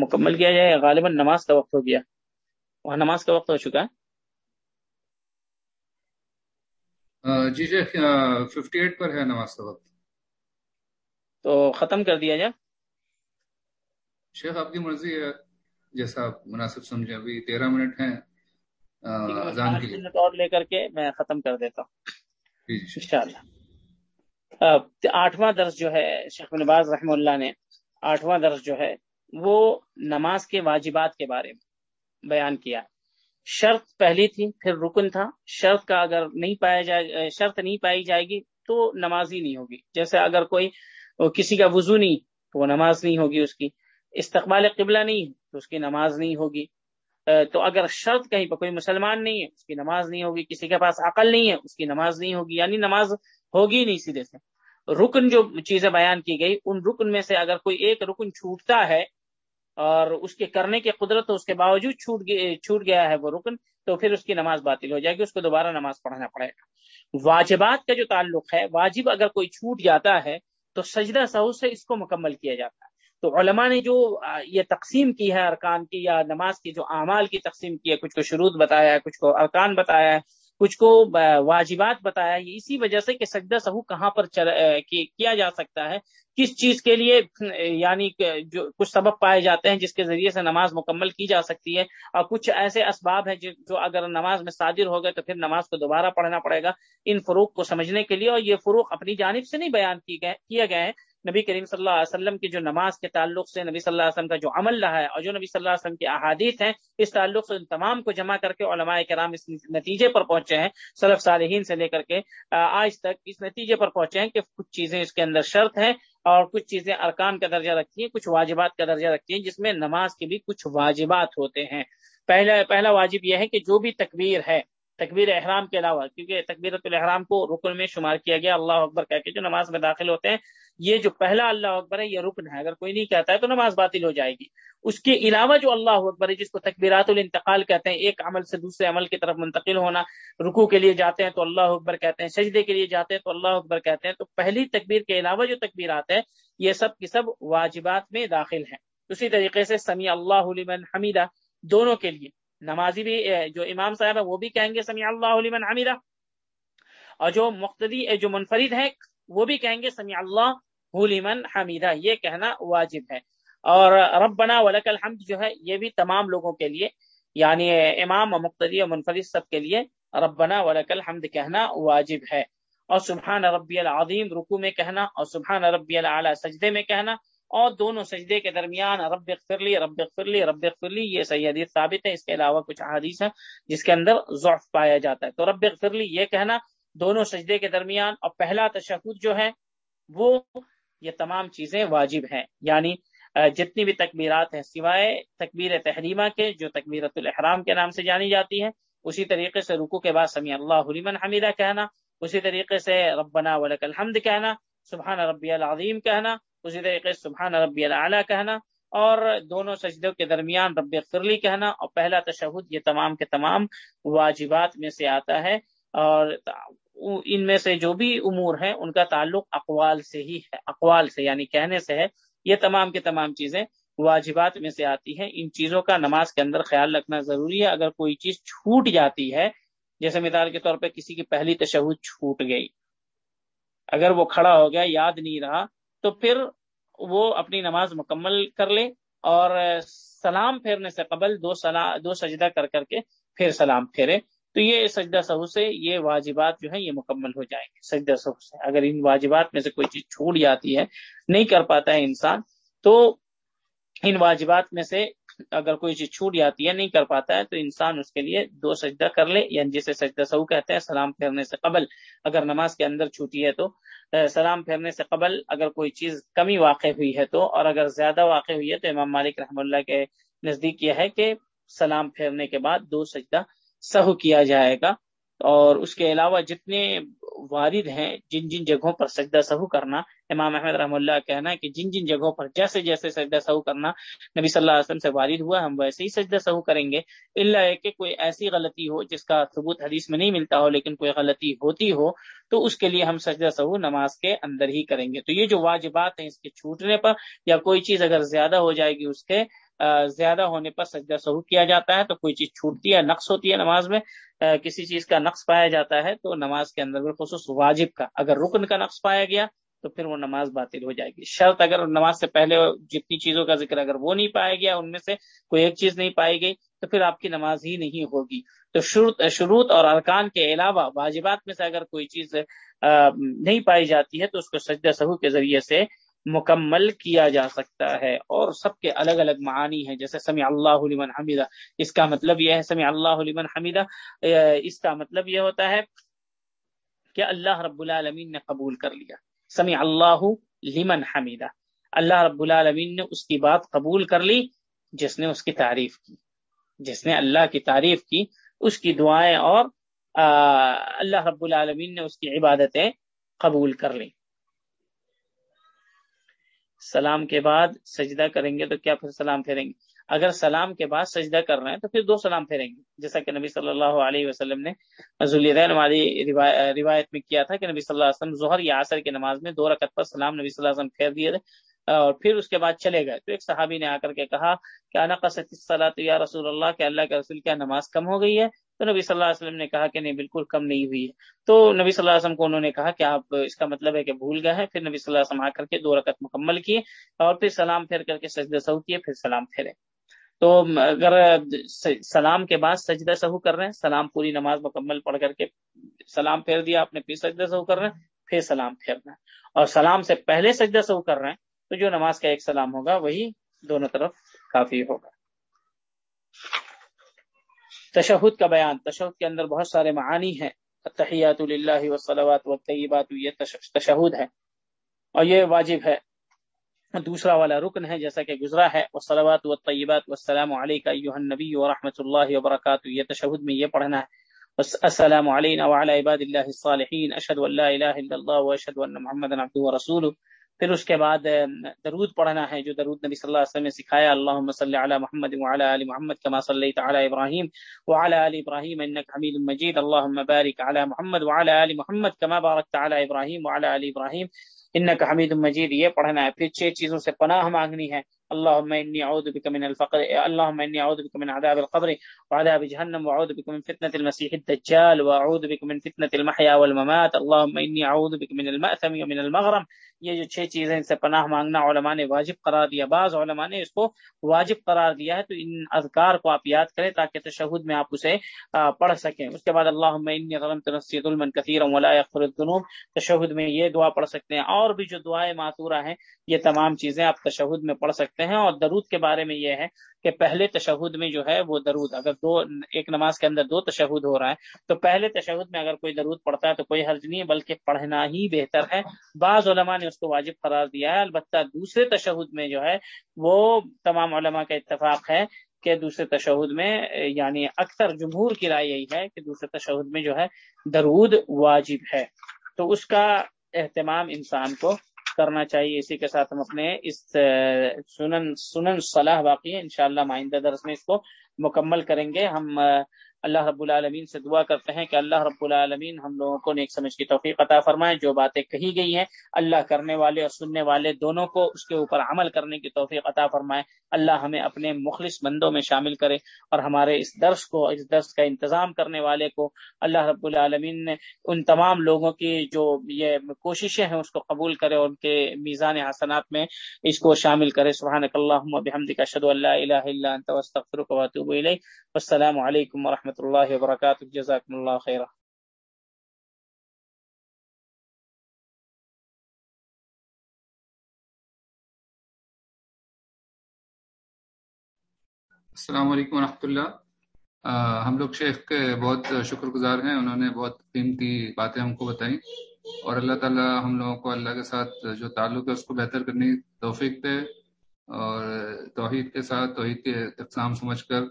A: مکمل کیا جائے غالباً نماز کا وقت ہو گیا۔ وہاں نماز کا وقت ہو چکا۔ ہے
B: جی جی ففٹی ایٹ پر ہے نماز کا وقت۔
A: تو ختم کر دیا جائے۔
B: شیخ آپ کی مرضی ہے جیسا آپ مناسب سمجھیں۔ ابھی تیرہ منٹ ہیں
A: منٹ اور لے کر کے میں ختم کر دیتا ہوں۔ جی، جی، ان شاء اللہ آٹھواں درس جو ہے شیخ نواز رحم اللہ نے آٹھواں درس جو ہے وہ نماز کے واجبات کے بارے میں بیان کیا۔ شرط پہلی تھی، پھر رکن تھا۔ شرط کا اگر نہیں پایا جائے، شرط نہیں پائی جائے گی تو نماز ہی نہیں ہوگی۔ جیسے اگر کوئی کسی کا وضو نہیں، تو وہ نماز نہیں ہوگی اس کی۔ استقبال قبلہ نہیں، تو اس کی نماز نہیں ہوگی۔ تو اگر شرط کہیں پہ کوئی مسلمان نہیں ہے، اس کی نماز نہیں ہوگی۔ کسی کے پاس عقل نہیں ہے، اس کی نماز نہیں ہوگی۔ یعنی نماز ہوگی نہیں سیدھے سے۔ رکن جو چیزیں بیان کی گئی، ان رکن میں سے اگر کوئی ایک رکن چھوٹتا ہے اور اس کے کرنے کی قدرت اس کے باوجود چھوٹ چھوٹ گیا ہے وہ رکن، تو پھر اس کی نماز باطل ہو جائے گی، اس کو دوبارہ نماز پڑھنا پڑے گا۔ واجبات کا جو تعلق ہے، واجب اگر کوئی چھوٹ جاتا ہے، تو سجدہ سہو سے اس کو مکمل کیا جاتا ہے۔ تو علماء نے جو یہ تقسیم کی ہے، ارکان کی یا نماز کی جو اعمال کی تقسیم کی ہے، کچھ کو شروط بتایا ہے، کچھ کو ارکان بتایا ہے کچھ کو واجبات بتایا ہے۔ اسی وجہ سے کہ سجدہ سہو کہاں پر کیا جا سکتا ہے؟ کس چیز کے لیے یعنی جو کچھ سبب پائے جاتے ہیں جس کے ذریعے سے نماز مکمل کی جا سکتی ہے؟ اور کچھ ایسے اسباب ہیں جو اگر نماز میں صادر ہو گئے تو پھر نماز کو دوبارہ پڑھنا پڑے گا ان فروغ کو سمجھنے کے لیے۔ اور یہ فروغ اپنی جانب سے نہیں بیان کیے گئے کیا گیا ہے نبی کریم صلی اللہ علیہ وسلم کی جو نماز کے تعلق سے نبی صلی اللہ علیہ وسلم کا جو عمل رہا ہے اور جو نبی صلی اللہ علیہ وسلم کی احادیث ہیں، اس تعلق سے ان تمام کو جمع کر کے علماء کرام اس نتیجے پر پہنچے ہیں صلف صالحین سے لے کر کے آج تک اس نتیجے پر پہنچے ہیں کہ کچھ چیزیں اس کے اندر شرط ہیں اور کچھ چیزیں ارکان کا درجہ رکھتی ہیں، کچھ واجبات کا درجہ رکھتی ہیں، جس میں نماز کے بھی کچھ واجبات ہوتے ہیں۔ پہلا پہلا واجب یہ ہے کہ جو بھی تکبیر ہے تکبیر احرام کے علاوہ، کیونکہ تکبیرت الحرام کو رکن میں شمار کیا گیا، اللہ اکبر کہہ کے جو نماز میں داخل ہوتے ہیں، یہ جو پہلا اللہ اکبر ہے، یہ رکن ہے۔ اگر کوئی نہیں کہتا ہے تو نماز باطل ہو جائے گی۔ اس کے علاوہ جو اللہ اکبر ہے، جس کو تکبیرات الانتقال کہتے ہیں، ایک عمل سے دوسرے عمل کی طرف منتقل ہونا رکو کے لیے جاتے ہیں تو اللہ اکبر کہتے ہیں، سجدے کے لیے جاتے ہیں تو اللہ اکبر کہتے ہیں۔ تو پہلی تکبیر کے علاوہ جو تکبیرات ہیں، یہ سب کی سب واجبات میں داخل ہیں۔ اسی طریقے سے سمیع اللہ لمن حمیدہ، دونوں کے لیے۔ نمازی بھی جو امام صاحب ہے وہ بھی کہیں گے سمیع اللہ لمن حمیدہ۔ اور جو مقتدی جو منفرد ہے وہ بھی کہیں گے سمیع اللہ لمن حمیدہ۔ یہ کہنا واجب ہے۔ اور ربنا ولک الحمد جو ہے، یہ بھی تمام لوگوں کے لیے یعنی امام مقتدی و منفرد سب کے لیے ربنا ولک الحمد کہنا واجب ہے۔ اور سبحان ربی العظیم رکو میں کہنا، اور سبحان ربی العلیٰ سجدے میں کہنا اور دونوں سجدے کے درمیان رب فرلی رب فرلی رب فرلی یہ صحیح حدیث ثابت ہے۔ اس کے علاوہ کچھ حدیث ہے جس کے اندر ضعف پایا جاتا ہے۔ تو رب فرلی یہ کہنا دونوں سجدے کے درمیان اور پہلا تشہد جو ہے وہ یہ تمام چیزیں واجب ہیں۔ یعنی جتنی بھی تکبیرات ہیں سوائے تکبیر تحریمہ کے، جو تکبیرت الحرام کے نام سے جانی جاتی ہے اسی طریقے سے رکو کے بعد سمیع اللہ لمن حمیدہ کہنا، اسی طریقے سے ربنا ولک الحمد کہنا، سبحان ربی العظیم کہنا اسی طریقے سے سبحان ربی العلیٰ کہنا اور دونوں سجدوں کے درمیان رب فرلی کہنا اور پہلا تشہد یہ تمام کے تمام واجبات میں سے آتا ہے اور ان میں سے جو بھی امور ہیں ان کا تعلق اقوال سے ہی ہے، اقوال سے یعنی کہنے سے ہے۔ یہ تمام کے تمام چیزیں واجبات میں سے آتی ہیں۔ ان چیزوں کا نماز کے اندر خیال رکھنا ضروری ہے۔ اگر کوئی چیز چھوٹ جاتی ہے، جیسے مثال کے طور پہ کسی کی پہلی تشہد چھوٹ گئی، اگر وہ کھڑا ہو گیا، یاد نہیں رہا تو پھر وہ اپنی نماز مکمل کر لے اور سلام پھیرنے سے قبل دو سلام دو سجدہ کر کر کے پھر سلام پھیرے۔ تو یہ سجدہ سہو سے یہ واجبات جو ہیں یہ مکمل ہو جائیں گے سجدہ سہو سے۔ اگر ان واجبات میں سے کوئی چیز چھوٹ جاتی ہے، نہیں کر پاتا ہے انسان، تو ان واجبات میں سے اگر کوئی چیز چھوٹ جاتی ہے، نہیں کر پاتا ہے، تو انسان اس کے لیے دو سجدہ کر لے یعنی جسے سجدہ سہو کہتے ہیں، سلام پھیرنے سے قبل اگر نماز کے اندر چھوٹی ہے تو سلام پھیرنے سے قبل اگر کوئی چیز کمی واقع ہوئی ہے تو، اور اگر زیادہ واقع ہوئی ہے تو امام مالک رحم اللہ کے نزدیک یہ ہے کہ سلام پھیرنے کے بعد دو سجدہ سہو کیا جائے گا۔ اور اس کے علاوہ جتنے وارد ہیں جن جن جگہوں پر سجدہ سہو کرنا، امام احمد رحم اللہ کہنا ہے کہ جن جن جگہوں پر جیسے جیسے سجدہ سہو کرنا نبی صلی اللہ علیہ وسلم سے وارد ہوا، ہم ویسے ہی سجدہ سہو کریں گے۔ اللہ ہے کہ کوئی ایسی غلطی ہو جس کا ثبوت حدیث میں نہیں ملتا ہو، لیکن کوئی غلطی ہوتی ہو، تو اس کے لیے ہم سجدہ سہو نماز کے اندر ہی کریں گے۔ تو یہ جو واجبات ہیں اس کے چھوٹنے پر، یا کوئی چیز اگر زیادہ ہو جائے گی اس کے زیادہ ہونے پر سجدہ سہو کیا جاتا ہے تو کوئی چیز چھوٹتی ہے نقص ہوتی ہے نماز میں کسی چیز کا نقص پایا جاتا ہے تو نماز کے اندر بالخصوص واجب کا، اگر رکن کا نقص پایا گیا تو پھر وہ نماز باطل ہو جائے گی۔ شرط اگر نماز سے پہلے جتنی چیزوں کا ذکر اگر وہ نہیں پایا گیا، ان میں سے کوئی ایک چیز نہیں پائی گئی، تو پھر آپ کی نماز ہی نہیں ہوگی۔ تو شروط اور ارکان کے علاوہ واجبات میں سے اگر کوئی چیز نہیں پائی جاتی ہے تو اس کو سجدہ سہو کے ذریعے سے مکمل کیا جا سکتا ہے اور سب کے الگ الگ معانی ہیں، جیسے سمیع اللہ لمن حمیدہ، اس کا مطلب یہ ہے سمیع اللہ لمن حمیدہ اس کا مطلب یہ ہوتا ہے کہ اللہ رب العالمین نے قبول کر لیا۔ سمیع اللہ لمن حمیدہ۔ اللہ رب العالمین نے اس کی بات قبول کر لی جس نے اس کی تعریف کی۔ جس نے اللہ کی تعریف کی، اس کی دعائیں اور اللہ رب العالمین نے اس کی عبادتیں قبول کر لی سلام کے بعد سجدہ کریں گے تو کیا پھر سلام پھیریں گے؟ اگر سلام کے بعد سجدہ کر رہے ہیں تو پھر دو سلام پھیریں گے۔ جیسا کہ نبی صلی اللہ علیہ وسلم نے والی روایت میں کیا تھا کہ نبی صلی اللہ علیہ وسلم ظہر یا عصر کی نماز میں دو رکعت پر سلام نبی صلی اللہ علیہ وسلم پھیر دیے تھے اور پھر اس کے بعد چلے گئے۔ تو ایک صحابی نے آ کر کے کہا کہ انا قصت یا رسول اللہ، کہ اللہ کے رسول کیا نماز کم ہو گئی ہے تو نبی صلی اللہ علیہ وسلم نے کہا کہ نہیں، بالکل کم نہیں ہوئی ہے۔ تو نبی صلی اللہ علیہ وسلم کو انہوں نے کہا کہ آپ اس کا مطلب ہے کہ بھول گئے ہیں۔ پھر نبی صلی اللہ علیہ وسلم آ کر کے دو رکعت مکمل کیے اور پھر سلام پھیر کر کے سجدہ سہو کیے، پھر سلام پھیرے۔ تو اگر سلام کے بعد سجدہ سہو کر رہے ہیں، سلام پوری نماز مکمل پڑھ کر کے سلام پھیر دیا آپ نے، پھر سجدہ سہو کر رہے ہیں، پھر سلام پھیرنا ہے۔ اور سلام سے پہلے سجدہ سہو کر رہے ہیں تو جو نماز کا ایک سلام ہوگا، وہی دونوں طرف کافی ہوگا۔ تشہد کا بیان۔ تشہد کے اندر بہت سارے معانی ہیں۔ تحیات اللہ وسلوات و طیبات یہ تشہد ہے اور یہ واجب ہے۔ دوسرا والا رکن ہے، جیسا کہ گزرا ہے۔ وسلوات و طیبات وسلام علیہ نبی و رحمۃ اللہ وبرکاتہ۔ یہ تشہد میں یہ پڑھنا ہے۔ السلام علینا وعلى عباد اللہ الصالحین اشهد ان لا الہ الا اللہ واشهد ان محمد عبده ورسوله پھر اس کے بعد درود پڑھنا ہے، جو درود نبی صلی اللہ علیہ وسلم نے سکھایا اللہ صلی علی محمد وعلی ال محمد كما صلی على ابراہیم وعلی علی ابراہیم انك حمید مجید اللهم بارک علی محمد وعلی ال محمد كما بارکت علی ابراہیم وعلی علی ابراہیم انك حمید مجید، یہ پڑھنا ہے۔ پھر چھ چیزوں سے پناہ مانگنی ہے۔ اللهم اني اعوذ بك من الفقر، اللهم اني اعوذ بك من عذاب القبر وعذاب جهنم واعوذ بك من فتنه المسيح الدجال واعوذ بك من فتنه المحيا والممات. اللهم اني اعوذ بك من الماثم ومن المغرم. یہ جو چھ چیزیں ان سے پناہ مانگنا، علماء نے واجب قرار دیا، بعض علماء نے اس کو واجب قرار دیا ہے، تو ان اذکار کو آپ یاد کریں تاکہ تشہد میں آپ اسے پڑھ سکیں۔ اس کے بعد اللهم اني ظلمت نفسي ظلما كثيرا ولا يغفر الذنوب۔ تشہد میں یہ دعا پڑھ سکتے ہیں۔ اور بھی جو دعائیں معثورہ ہیں، یہ تمام چیزیں آپ تشہد میں پڑھ سکتے ہیں۔ سکتے ہیں اور درود کے بارے میں یہ ہے کہ پہلے تشہد میں جو ہے وہ درود، اگر دو، ایک نماز کے اندر دو تشہد ہو رہا ہے، تو پہلے تشہد میں اگر کوئی درود پڑھتا ہے تو کوئی حرج نہیں ہے، بلکہ پڑھنا ہی بہتر ہے۔ بعض علماء نے اس کو واجب قرار دیا ہے۔ البتہ دوسرے تشہد میں جو ہے وہ تمام علماء کا اتفاق ہے کہ دوسرے تشہد میں یعنی اکثر جمہور کی رائے یہی ہے کہ دوسرے تشہد میں جو ہے درود واجب ہے۔ تو اس کا اہتمام انسان کو کرنا چاہیے۔ اسی کے ساتھ ہم اپنے اس سنن سنن صلاح باقی ہے انشاءاللہ مائندہ درس میں اس کو مکمل کریں گے۔ ہم اللہ رب العالمین سے دعا کرتے ہیں کہ اللہ رب العالمین ہم لوگوں کو نیک سمجھ کی توفیق عطا فرمائے۔ جو باتیں کہی گئی ہیں، اللہ کرنے والے اور سننے والے دونوں کو اس کے اوپر عمل کرنے کی توفیق عطا فرمائے۔ اللہ ہمیں اپنے مخلص بندوں میں شامل کرے اور ہمارے اس درس کو، اس درس کا انتظام کرنے والے کو۔ اللہ رب العالمین نے ان تمام لوگوں کی جو یہ کوششیں ہیں، اس کو قبول کرے اور ان کے میزان حسنات میں اس کو شامل کرے۔ سبحان اللہ بحمد کا اللہ الہ الا انت واستغفرک واتوب الیک۔ السلام علیکم و اللہ وبرکاتہ جزاکم اللہ خیرہ
B: السلام علیکم ورحمۃ اللہ ہم لوگ شیخ کے بہت شکر گزار ہیں انہوں نے بہت قیمتی باتیں ہم کو بتائیں اور اللہ تعالیٰ ہم لوگوں کو اللہ کے ساتھ جو تعلق ہے اس کو بہتر کرنے کی توفیق دے اور توحید کے ساتھ توحید کے اقسام سمجھ کر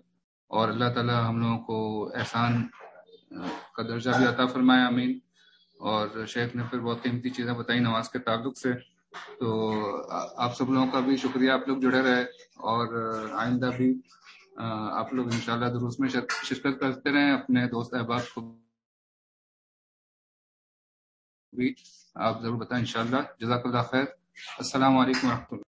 B: اور اللہ تعالیٰ ہم لوگوں کو احسان کا درجہ بھی عطا فرمایا امین اور شیخ نے پھر بہت قیمتی چیزیں بتائیں نماز کے تعلق سے۔ تو آپ سب لوگوں کا بھی شکریہ، آپ لوگ جڑے رہے۔ اور آئندہ بھی آپ لوگ انشاءاللہ دروس میں شرکت کرتے رہیں۔ اپنے دوست احباب کو بھی آپ ضرور بتائیں، انشاءاللہ۔ جزاک اللہ خیر۔ السلام علیکم و اللہ۔